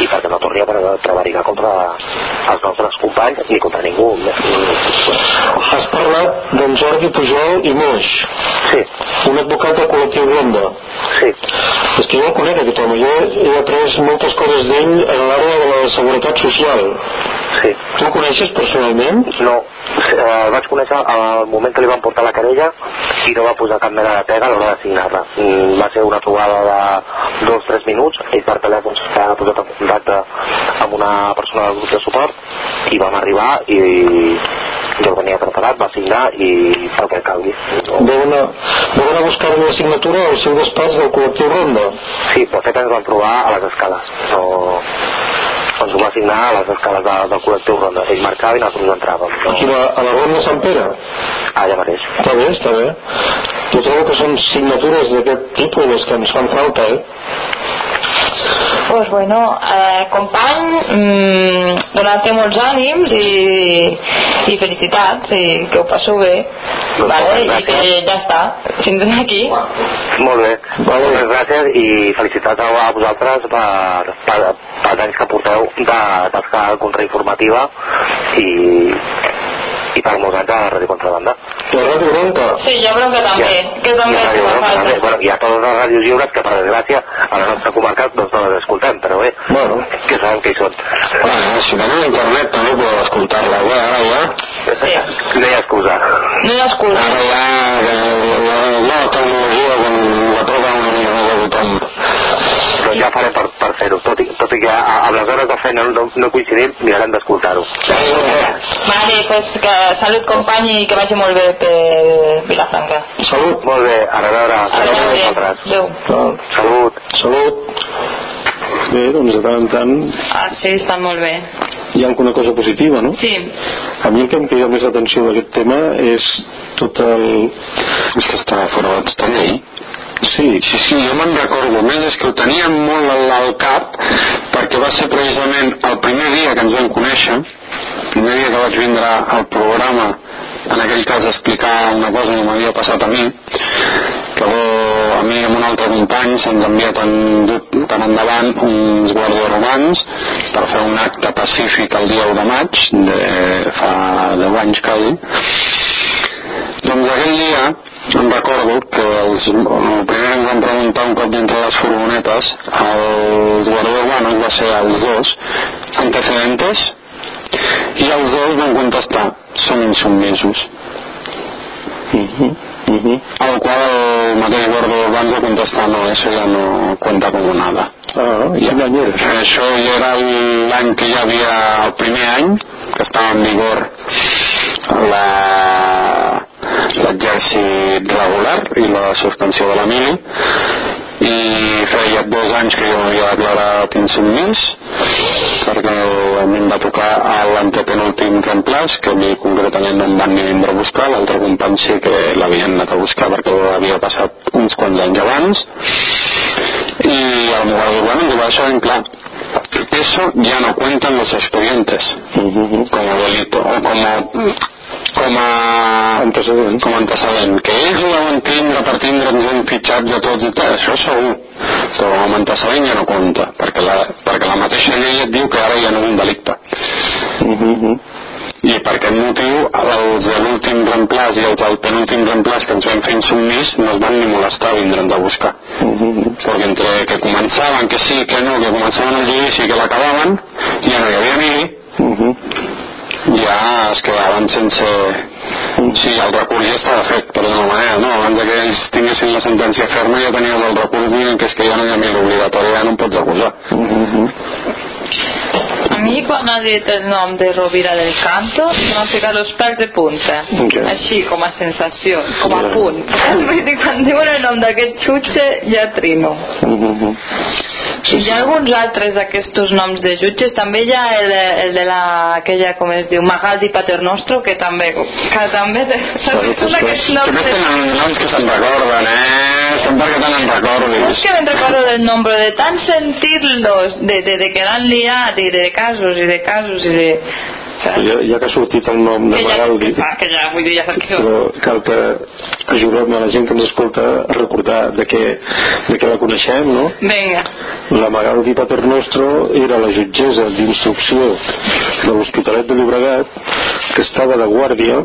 i perquè no torni a pre- prevaricar contra els nostres companys ni contra ningú Has parlat d'en Jordi Pujol i Moix. Sí. Un advocat del col·lectiu Ronda. Sí. És que jo el conec aquest home, jo he après moltes coses d'ell en l'àrea de la seguretat social. Sí. Tu el coneixes personalment? No, eh, el vaig conèixer al moment que li van portar la querella i no va posar cap mena de pega a l'hora de signar-la. Mm, va ser una trobada de dos o tres minuts, ell per telèfon s'ha posat en contacte amb una persona del grup de suport i vam arribar i jo el venia preparat, va signar i pel que calgui. Vau anar a buscar una signatura al seu despatx del col·lectiu Ronda? Sí, de fet ens vam trobar a les escales. No, ens ho va signar a les escales de, del col·lectiu Ronda. Ell marcava i nosaltres entràvem. No? Aquí a la, a la Ronda Sant Pere? Allà mateix. Està bé, està bé. Jo trobo que són signatures d'aquest tipus les que ens fan falta, eh? Pues bueno, eh, company, mm, donar-te molts ànims i, i felicitats i que ho passeu bé, vale? i que ja està, fins aquí. Molt bé. Moltes gràcies i felicitats a, vosaltres per, per, per anys que porteu de tasca contrainformativa i, i per molts anys de Ràdio Contrabanda. La Ràdio Bronca? Sí, jo crec que també, que també I a, Ràdio Bronca, també. Bueno, hi ha totes les ràdios lliures que per desgràcia a la nostra comarca doncs no les escoltem, però bé, bueno. que sabem que hi són. Bueno, si tenim internet també podeu escoltar-la, ja, ara ja. Sí. No hi ha excusa. No hi ha excusa. Ara ja eh, la nova tecnologia quan la troba una mica a tothom. Doncs ja farem per, per fer-ho. Tot, i, tot i que a, a les hores de feina no, no coincidim, mirarem d'escoltar-ho. Vale, pues que salut company i que vagi molt bé per Vilafranca. Salut. Molt bé, a reveure. A vosaltres. Adéu. Salut. Salut. Bé, doncs de tant en tant Ah, sí, està molt bé. hi ha alguna cosa positiva, no? Sí, a mi el que em crida més atenció d'aquest tema és tot el... És que estava fora de llei. Sí, sí, sí, jo me'n recordo. Més, és que ho tenia molt al, al cap perquè va ser precisament el primer dia que ens vam conèixer, el primer dia que vaig vindre al programa, en aquell cas a explicar una cosa que m'havia passat a mi, que bo, a mi amb un altre company se'ns envia tan, tan endavant uns guàrdies romans per fer un acte pacífic el dia 1 de maig, de, fa 10 anys quasi, doncs aquell dia em recordo que els, el primer que em van preguntar un cop dintre les furgonetes els guàrdies urbanos va ser els dos antecedentes i els dos van contestar som insubmisos uh -huh. Uh -huh. al qual el mateix guàrdia urbans va contestar no, eso ya no cuenta como nada any era? això ja era l'any que hi havia el primer any que estava en vigor la l'exèrcit regular i la suspensió de la mili. I feia dos anys que jo m'havia declarat insubmís perquè a mi em va tocar a l'antepenúltim reemplaç que a mi concretament no em van ni vindre a buscar l'altre company sí que l'havien anat a buscar perquè havia passat uns quants anys abans. Y a lo mejor bueno, yo voy a dejar en claro eso ya no cuentan los expedientes como delito o como com a antecedent, com a antecedent. que ells ho deuen tindre per tindre'ns un fitxatge tots i tal, això segur però com a antecedent ja no compta perquè la, perquè la mateixa llei et diu que ara ja no és un delicte uh -huh. i per aquest motiu els de l'últim reemplaç i els del penúltim reemplaç que ens vam fer insubmís no es van ni molestar a vindre'ns a buscar uh -huh. perquè entre que començaven que sí, que no, que començaven el judici i que l'acabaven ja no hi havia -huh. Ja es quedaven sense... Sí, el recurs ja estava fet, per d'una manera, no? Abans que ells tinguessin la sentència ferma ja tenies el recurs dient que és que ja no hi ha mil obligatori, ja no em pots acusar. Uh -huh. A mi quan ha dit el nom de Rovira del Canto m'ha ficat els pèls de punta Ja. així com a sensació com a Ja. punt <laughs> Vull dir, quan diuen el nom d'aquest jutge ja trino Uh -huh. i hi ha alguns altres d'aquests noms de jutges també hi ha el, de- el de la aquella com es diu Magaldi Paternostro que també que també <laughs> té, tots aquests Que noms no de... tenen noms que se'n recorden, eh? Són perquè te n'en recordis. és que me'n recordo del nombre de tant sentir-los de, de, de que l'han liat i de casos i de casos i de... saps? Ja, ja que ha sortit el nom de que ja, Magaldi, que ja, vull dir, ja saps qui són. però cal que ajudem a la gent que ens escolta a recordar de què, de què la coneixem, no? Vinga. La Magaldi Paternostro era la jutgessa d'instrucció de l'Hospitalet de Llobregat que estava de guàrdia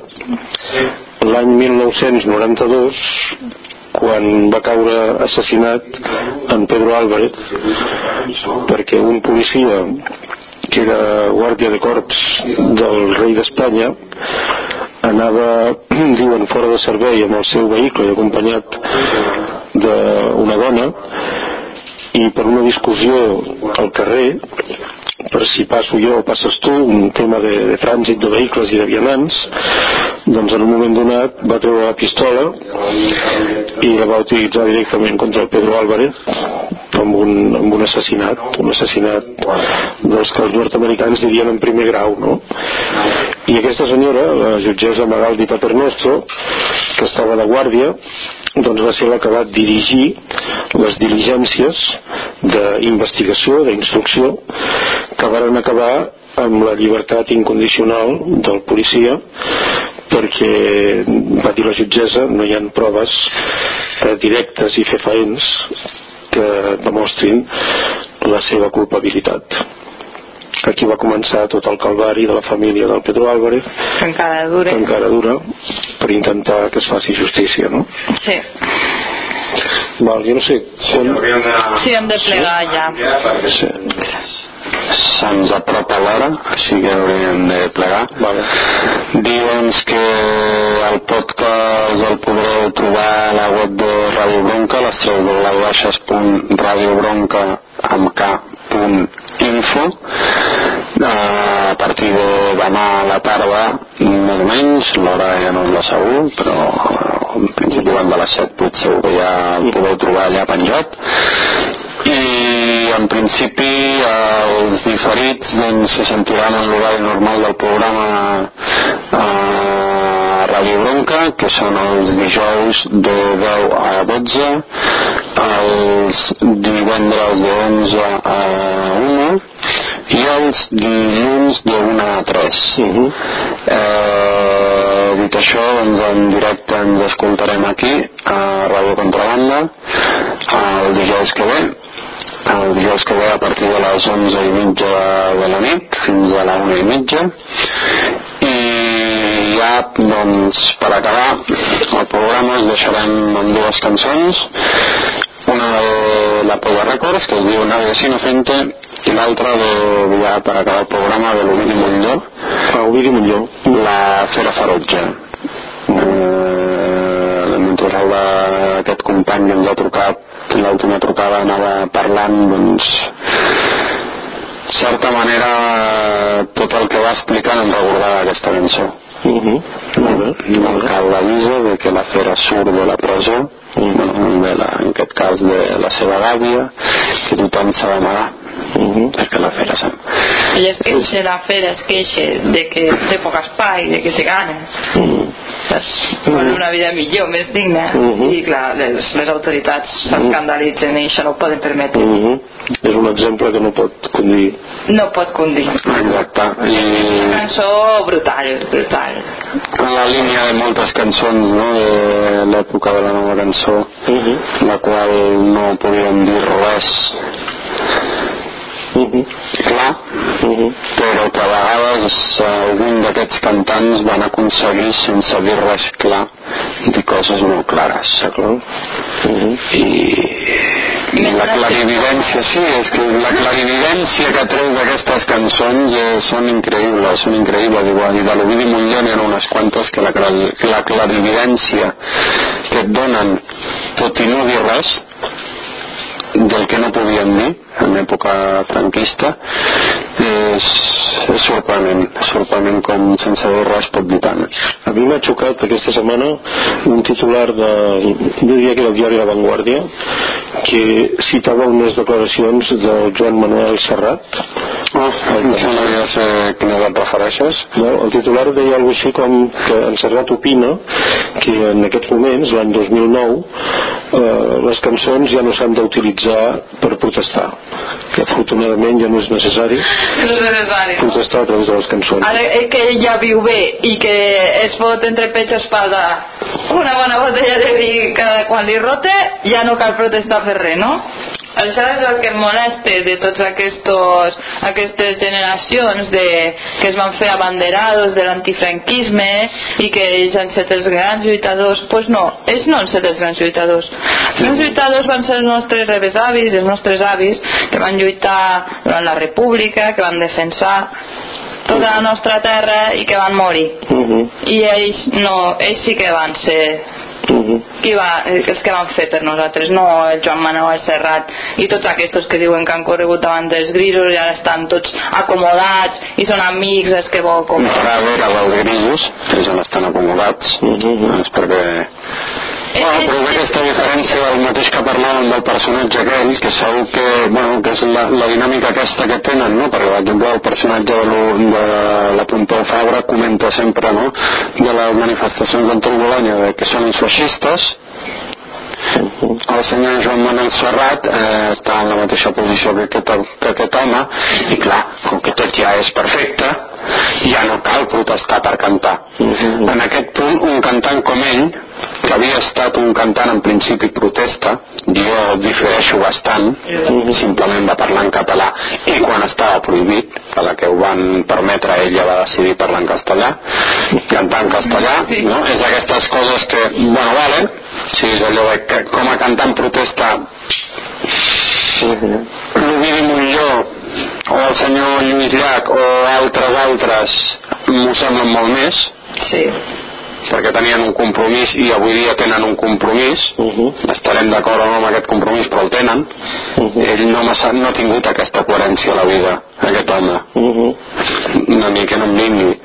l'any 1992 quan va caure assassinat en Pedro Álvarez perquè un policia que era guàrdia de corps del rei d'Espanya anava, <clears throat> diuen, fora de servei amb el seu vehicle i acompanyat d'una dona i per una discussió al carrer per si passo jo o passes tu un tema de, de trànsit de vehicles i de vianants doncs en un moment donat va treure la pistola i la va utilitzar directament contra el Pedro Álvarez amb un, amb un assassinat un assassinat dels que els nord-americans dirien en primer grau no? i aquesta senyora la jutgessa Magaldi Paternostro que estava de guàrdia doncs va ser la que va dirigir les diligències d'investigació, d'instrucció que varen acabar amb la llibertat incondicional del policia perquè va dir la jutgessa no hi ha proves eh, directes i fefaents que demostrin la seva culpabilitat aquí va començar tot el calvari de la família del Pedro Álvarez Que encara dure. que encara dura per intentar que es faci justícia no? Sí. Val, jo no sé quan... Sí, hem de plegar ja. Sí. Se'ns apropa l'hora, així que hauríem de plegar. Vale. Dir doncs que el podcast el podreu trobar a la web de Ràdio Bronca, les www.radiobronca amb K info a partir de demà a la tarda més o menys, l'hora ja no és la segur però en principi van de les 7 8 segur que ja el podeu trobar allà penjat i en principi els diferits doncs, se sentiran en l'horari normal del programa Radio Bronca, que són els dijous de 10 a 12, els divendres de 11 a 1 i els dilluns de 1 a 3. Uh -huh. eh, dit això, doncs en directe ens escoltarem aquí a Ràdio Contrabanda el dijous que ve el dijous que ve a partir de les 11 i mitja de la nit fins a la 1 i mitja. I ja doncs per acabar el programa us deixarem amb dues cançons. Una de la Polla Records que es diu Navigació Inocente i l'altra de, ja per acabar el programa de l'Ovidi Montlló ah, Ovidi Montlló la Fera Ferotge. Eh, mentre el, aquest company ens ha trucat l'última trucada anava parlant doncs certa manera tot el que va explicant em recordava aquesta cançó uh -huh. el que l'avisa de que la fera surt de la presó uh -huh. bueno, de la, en aquest cas de la seva gàbia que tothom s'ha d'amagar uh -huh. és que la fera se'n i es queixa la fera es queixa de que té poc espai de que té ganes uh -huh. Bueno, una vida millor, més digna Uh -huh. i clar, les, les autoritats s'escandalitzen i això no ho poden permetre Uh -huh. És un exemple que no pot condir. no pot condir exacte i una cançó brutal, brutal en la línia de moltes cançons no, de l'època de la nova cançó Uh -huh. la qual no podíem dir res Uh -huh. clar Uh -huh. però que a vegades algun d'aquests cantants van aconseguir sense dir res clar dir coses molt clares Clar. Uh -huh. i la clarividència sí, és que la clarividència que treu d'aquestes cançons eh, són increïbles són increïbles igual, i de l'Ovidi Montlló n'hi ha unes quantes que la, la clarividència que et donen tot i no dir res del que no podíem dir en època franquista és, és sorprenent sorprenent com sense dir res pot dir tant. A mi m'ha xocat aquesta setmana un titular de, jo diria que era el diari La Vanguardia que citava unes declaracions del Joan Manuel Serrat sé a quina et refereixes no? el titular deia alguna així com que en Serrat opina que en aquests moments, l'any 2009 eh, les cançons ja no s'han d'utilitzar per protestar que afortunadament ja no és necessari <laughs> no és necessari no? protestar a través de les cançons Ara eh, que ell ja viu bé i que es fot entre pecho i espalda una bona botella de vi cada quan li rote, ja no cal protestar per res, no? Això és el que molesta de tots aquestos, aquestes generacions de, que es van fer abanderados de l'antifranquisme i que ells han set els grans lluitadors. Doncs pues no, ells no han set els grans lluitadors. Els grans lluitadors van ser els nostres rebesavis, els nostres avis, que van lluitar durant la república, que van defensar tota la nostra terra i que van morir. uh -huh. I ells no, ells sí que van ser Uh -huh. qui va, els que van fer per nosaltres, no el Joan Manuel Serrat i tots aquests que diuen que han corregut davant dels grisos i ara estan tots acomodats i són amics, és que bo com... a veure dels grisos ells on estan acomodats Uh -huh. és perquè Bueno, però és aquesta diferència del mateix que parlàvem del personatge aquell, que segur que, bueno, que és la, la dinàmica aquesta que tenen, no? Perquè, per exemple, el personatge de, lo- de la Pompeu Fabra comenta sempre, no?, de les manifestacions d'Anton Bologna, de que són uns feixistes, el senyor Joan Manuel Serrat eh, està en la mateixa posició que aquest, que aquest home i clar, com que tot ja és perfecte ja no cal protestar per cantar. En aquest punt un cantant com ell que havia estat un cantant en principi protesta jo difereixo bastant simplement va parlar en català i quan estava prohibit a la que ho van permetre ella va decidir parlar en castellà. Cantar en castellà no? és aquestes coses que bueno, vale sí, és allò de que com a cantant protesta l'Ovidi Montlló o el senyor Lluís Llach o altres altres m'ho semblen molt més Sí. Perquè tenien un compromís i avui dia tenen un compromís Uh -huh. estarem d'acord o no amb aquest compromís però el tenen Uh -huh. ell no, m'ha- no ha tingut aquesta coherència a la vida aquest home Uh -huh. una mica no em vingui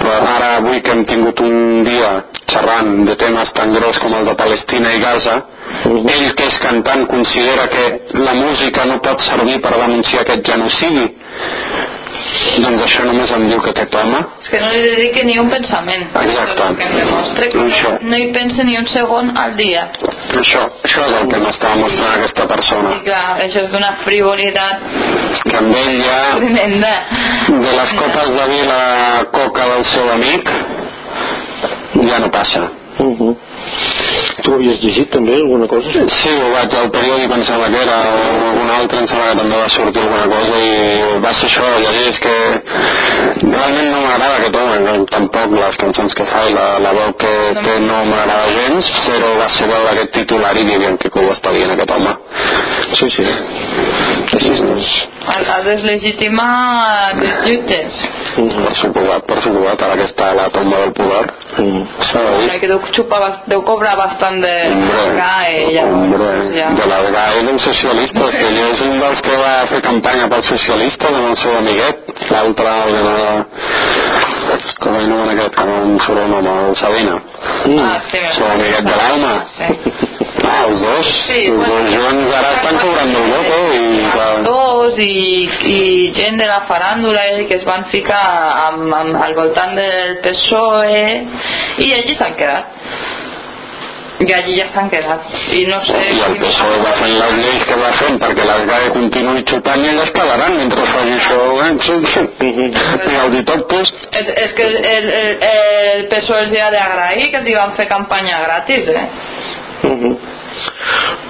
però ara avui que hem tingut un dia xerrant de temes tan gros com el de Palestina i Gaza ell que és cantant considera que la música no pot servir per denunciar aquest genocidi doncs això només em diu que aquest home És que no li dediqui ni un pensament. Exacte. Que demostra que Això. no, no hi pensa ni un segon al dia. això, això és el que m'estava mostrant aquesta persona I clar, això és d'una frivolitat que amb ell ja tremenda. de les copes de vi la coca del seu amic ja no passa Uh -huh. Tu havies llegit també alguna cosa? Sí, ho vaig al periòdic, em sembla que era, o algun altre, em sembla que també va sortir alguna cosa i va ser això, és que realment no m'agrada aquest home, no, tampoc les cançons que fa i la, la veu que té no m'agrada gens, però va ser veure aquest titular i dir que ho està dient aquest home. Sí, sí. Així és. A, a deslegitimar els jutges. Per suposat, per suposat, ara que està a la tomba del poder. Mm. Bueno, que deu, xupar, deu cobrar bastant de GAE, ja. Hombre, ja. de les GAE dels socialistes, que ell és un dels que va fer campanya pels socialistes amb el seu amiguet, l'altre, el de la... com el nom aquest, que no em surt el nom, el Sabina. Ah, sí, El seu amiguet de l'Alma. Sí. Ah, els dos, Sí, els bueno. dos junts ara estan cobrant el voto i... clar, Actors i, i gent de la faràndula eh, que es van ficar amb, amb, al voltant del PSOE i allí s'han quedat. I allí ja s'han quedat. I no sé... I el PSOE va fent les lleis que va fent perquè les GAE continuï xupant i elles quedaran mentre faci això. Eh? Sí, sí. I els pues, És, és que el, el, el PSOE els ha d'agrair que els hi van fer campanya gratis, eh? Uh -huh.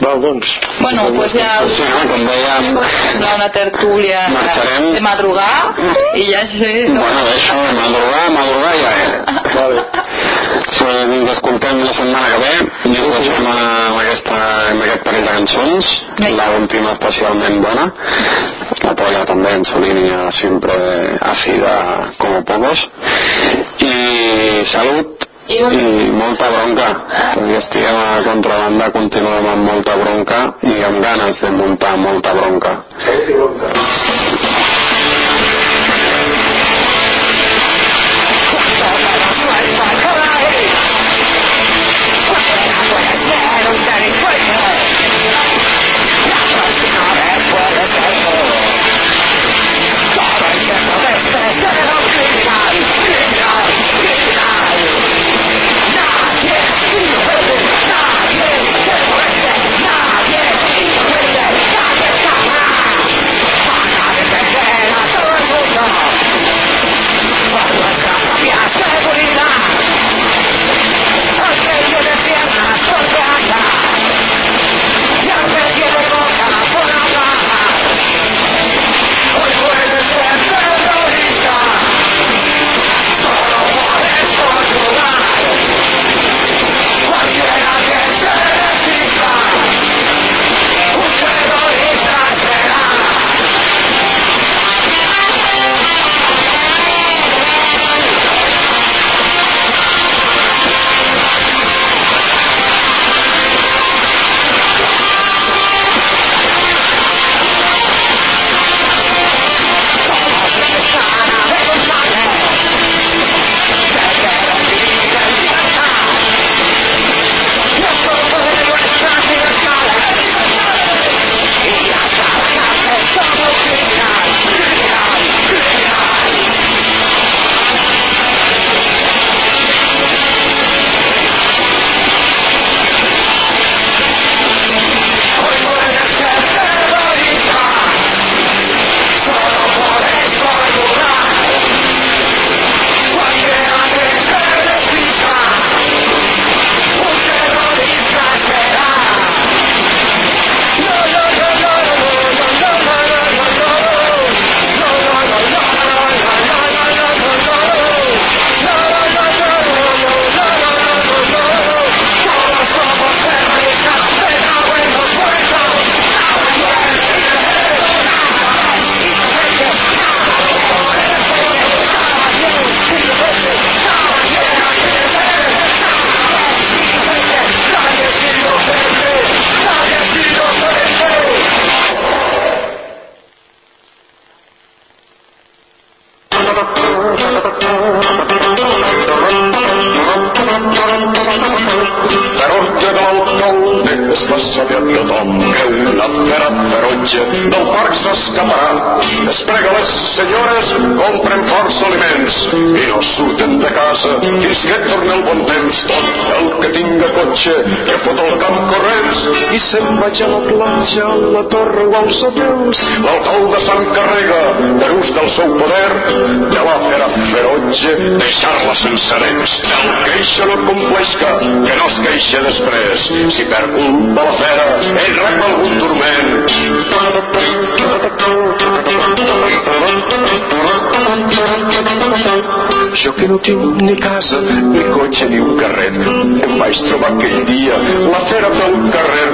Val, doncs. Bueno, pues ja sí, no, com dèiem, sembla una tertúlia Marxarem. de madrugar i ja sí, no? Bueno, això, madrugar, madrugar ja és. Vale. Sí, ens escoltem la setmana que ve i us deixem amb, aquesta, amb aquest parell de cançons, la última especialment bona, la polla també en su línia siempre ácida como pocos, i salut i molta bronca, perquè estiguem a contrabanda, continuem amb molta bronca i amb ganes de muntar molta bronca. Nadie hotels. L'alcalde s'encarrega per ús del seu poder de la fera ferotge deixar-la sense dents. El que això no compleixca, que no es queixa després. Si per culpa la fera ell rep algun turment. Jo que no tinc ni casa, ni cotxe, ni un carret, em vaig trobar aquell dia la fera pel carrer,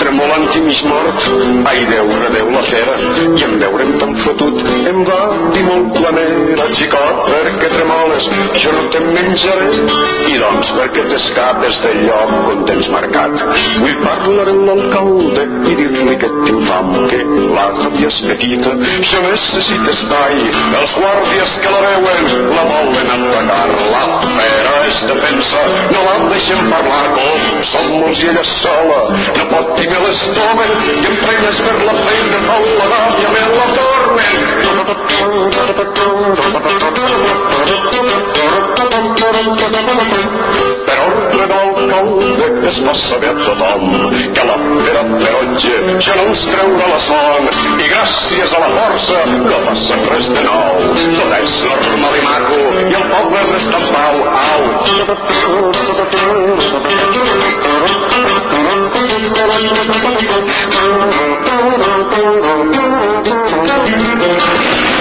tremolant i mig mort. Ai, Déu, redeu la fera, i en veure'm tan fotut, em va dir molt planera, xicot, perquè tremoles, jo no te'n menjaré, i doncs perquè t'escapes del lloc on tens marcat. Vull parlar amb l'alcalde i dir-li que tinc fam, que la gàbia és petita, jo necessito espai, els guàrdies que la veuen la volen atacar. La fera es defensa, no la deixem parlar com som molts i ella sola, no pot dir l'estómac i emprenyes per la feina, fa la gàbia me la tornen. Per ordre de l'alcalde es va saber a tothom que la fera ferotge ja no ens treurà la son i gràcies a la força no passa res de nou. Tot és normal i maco i el all rivers of bow out. Thank you.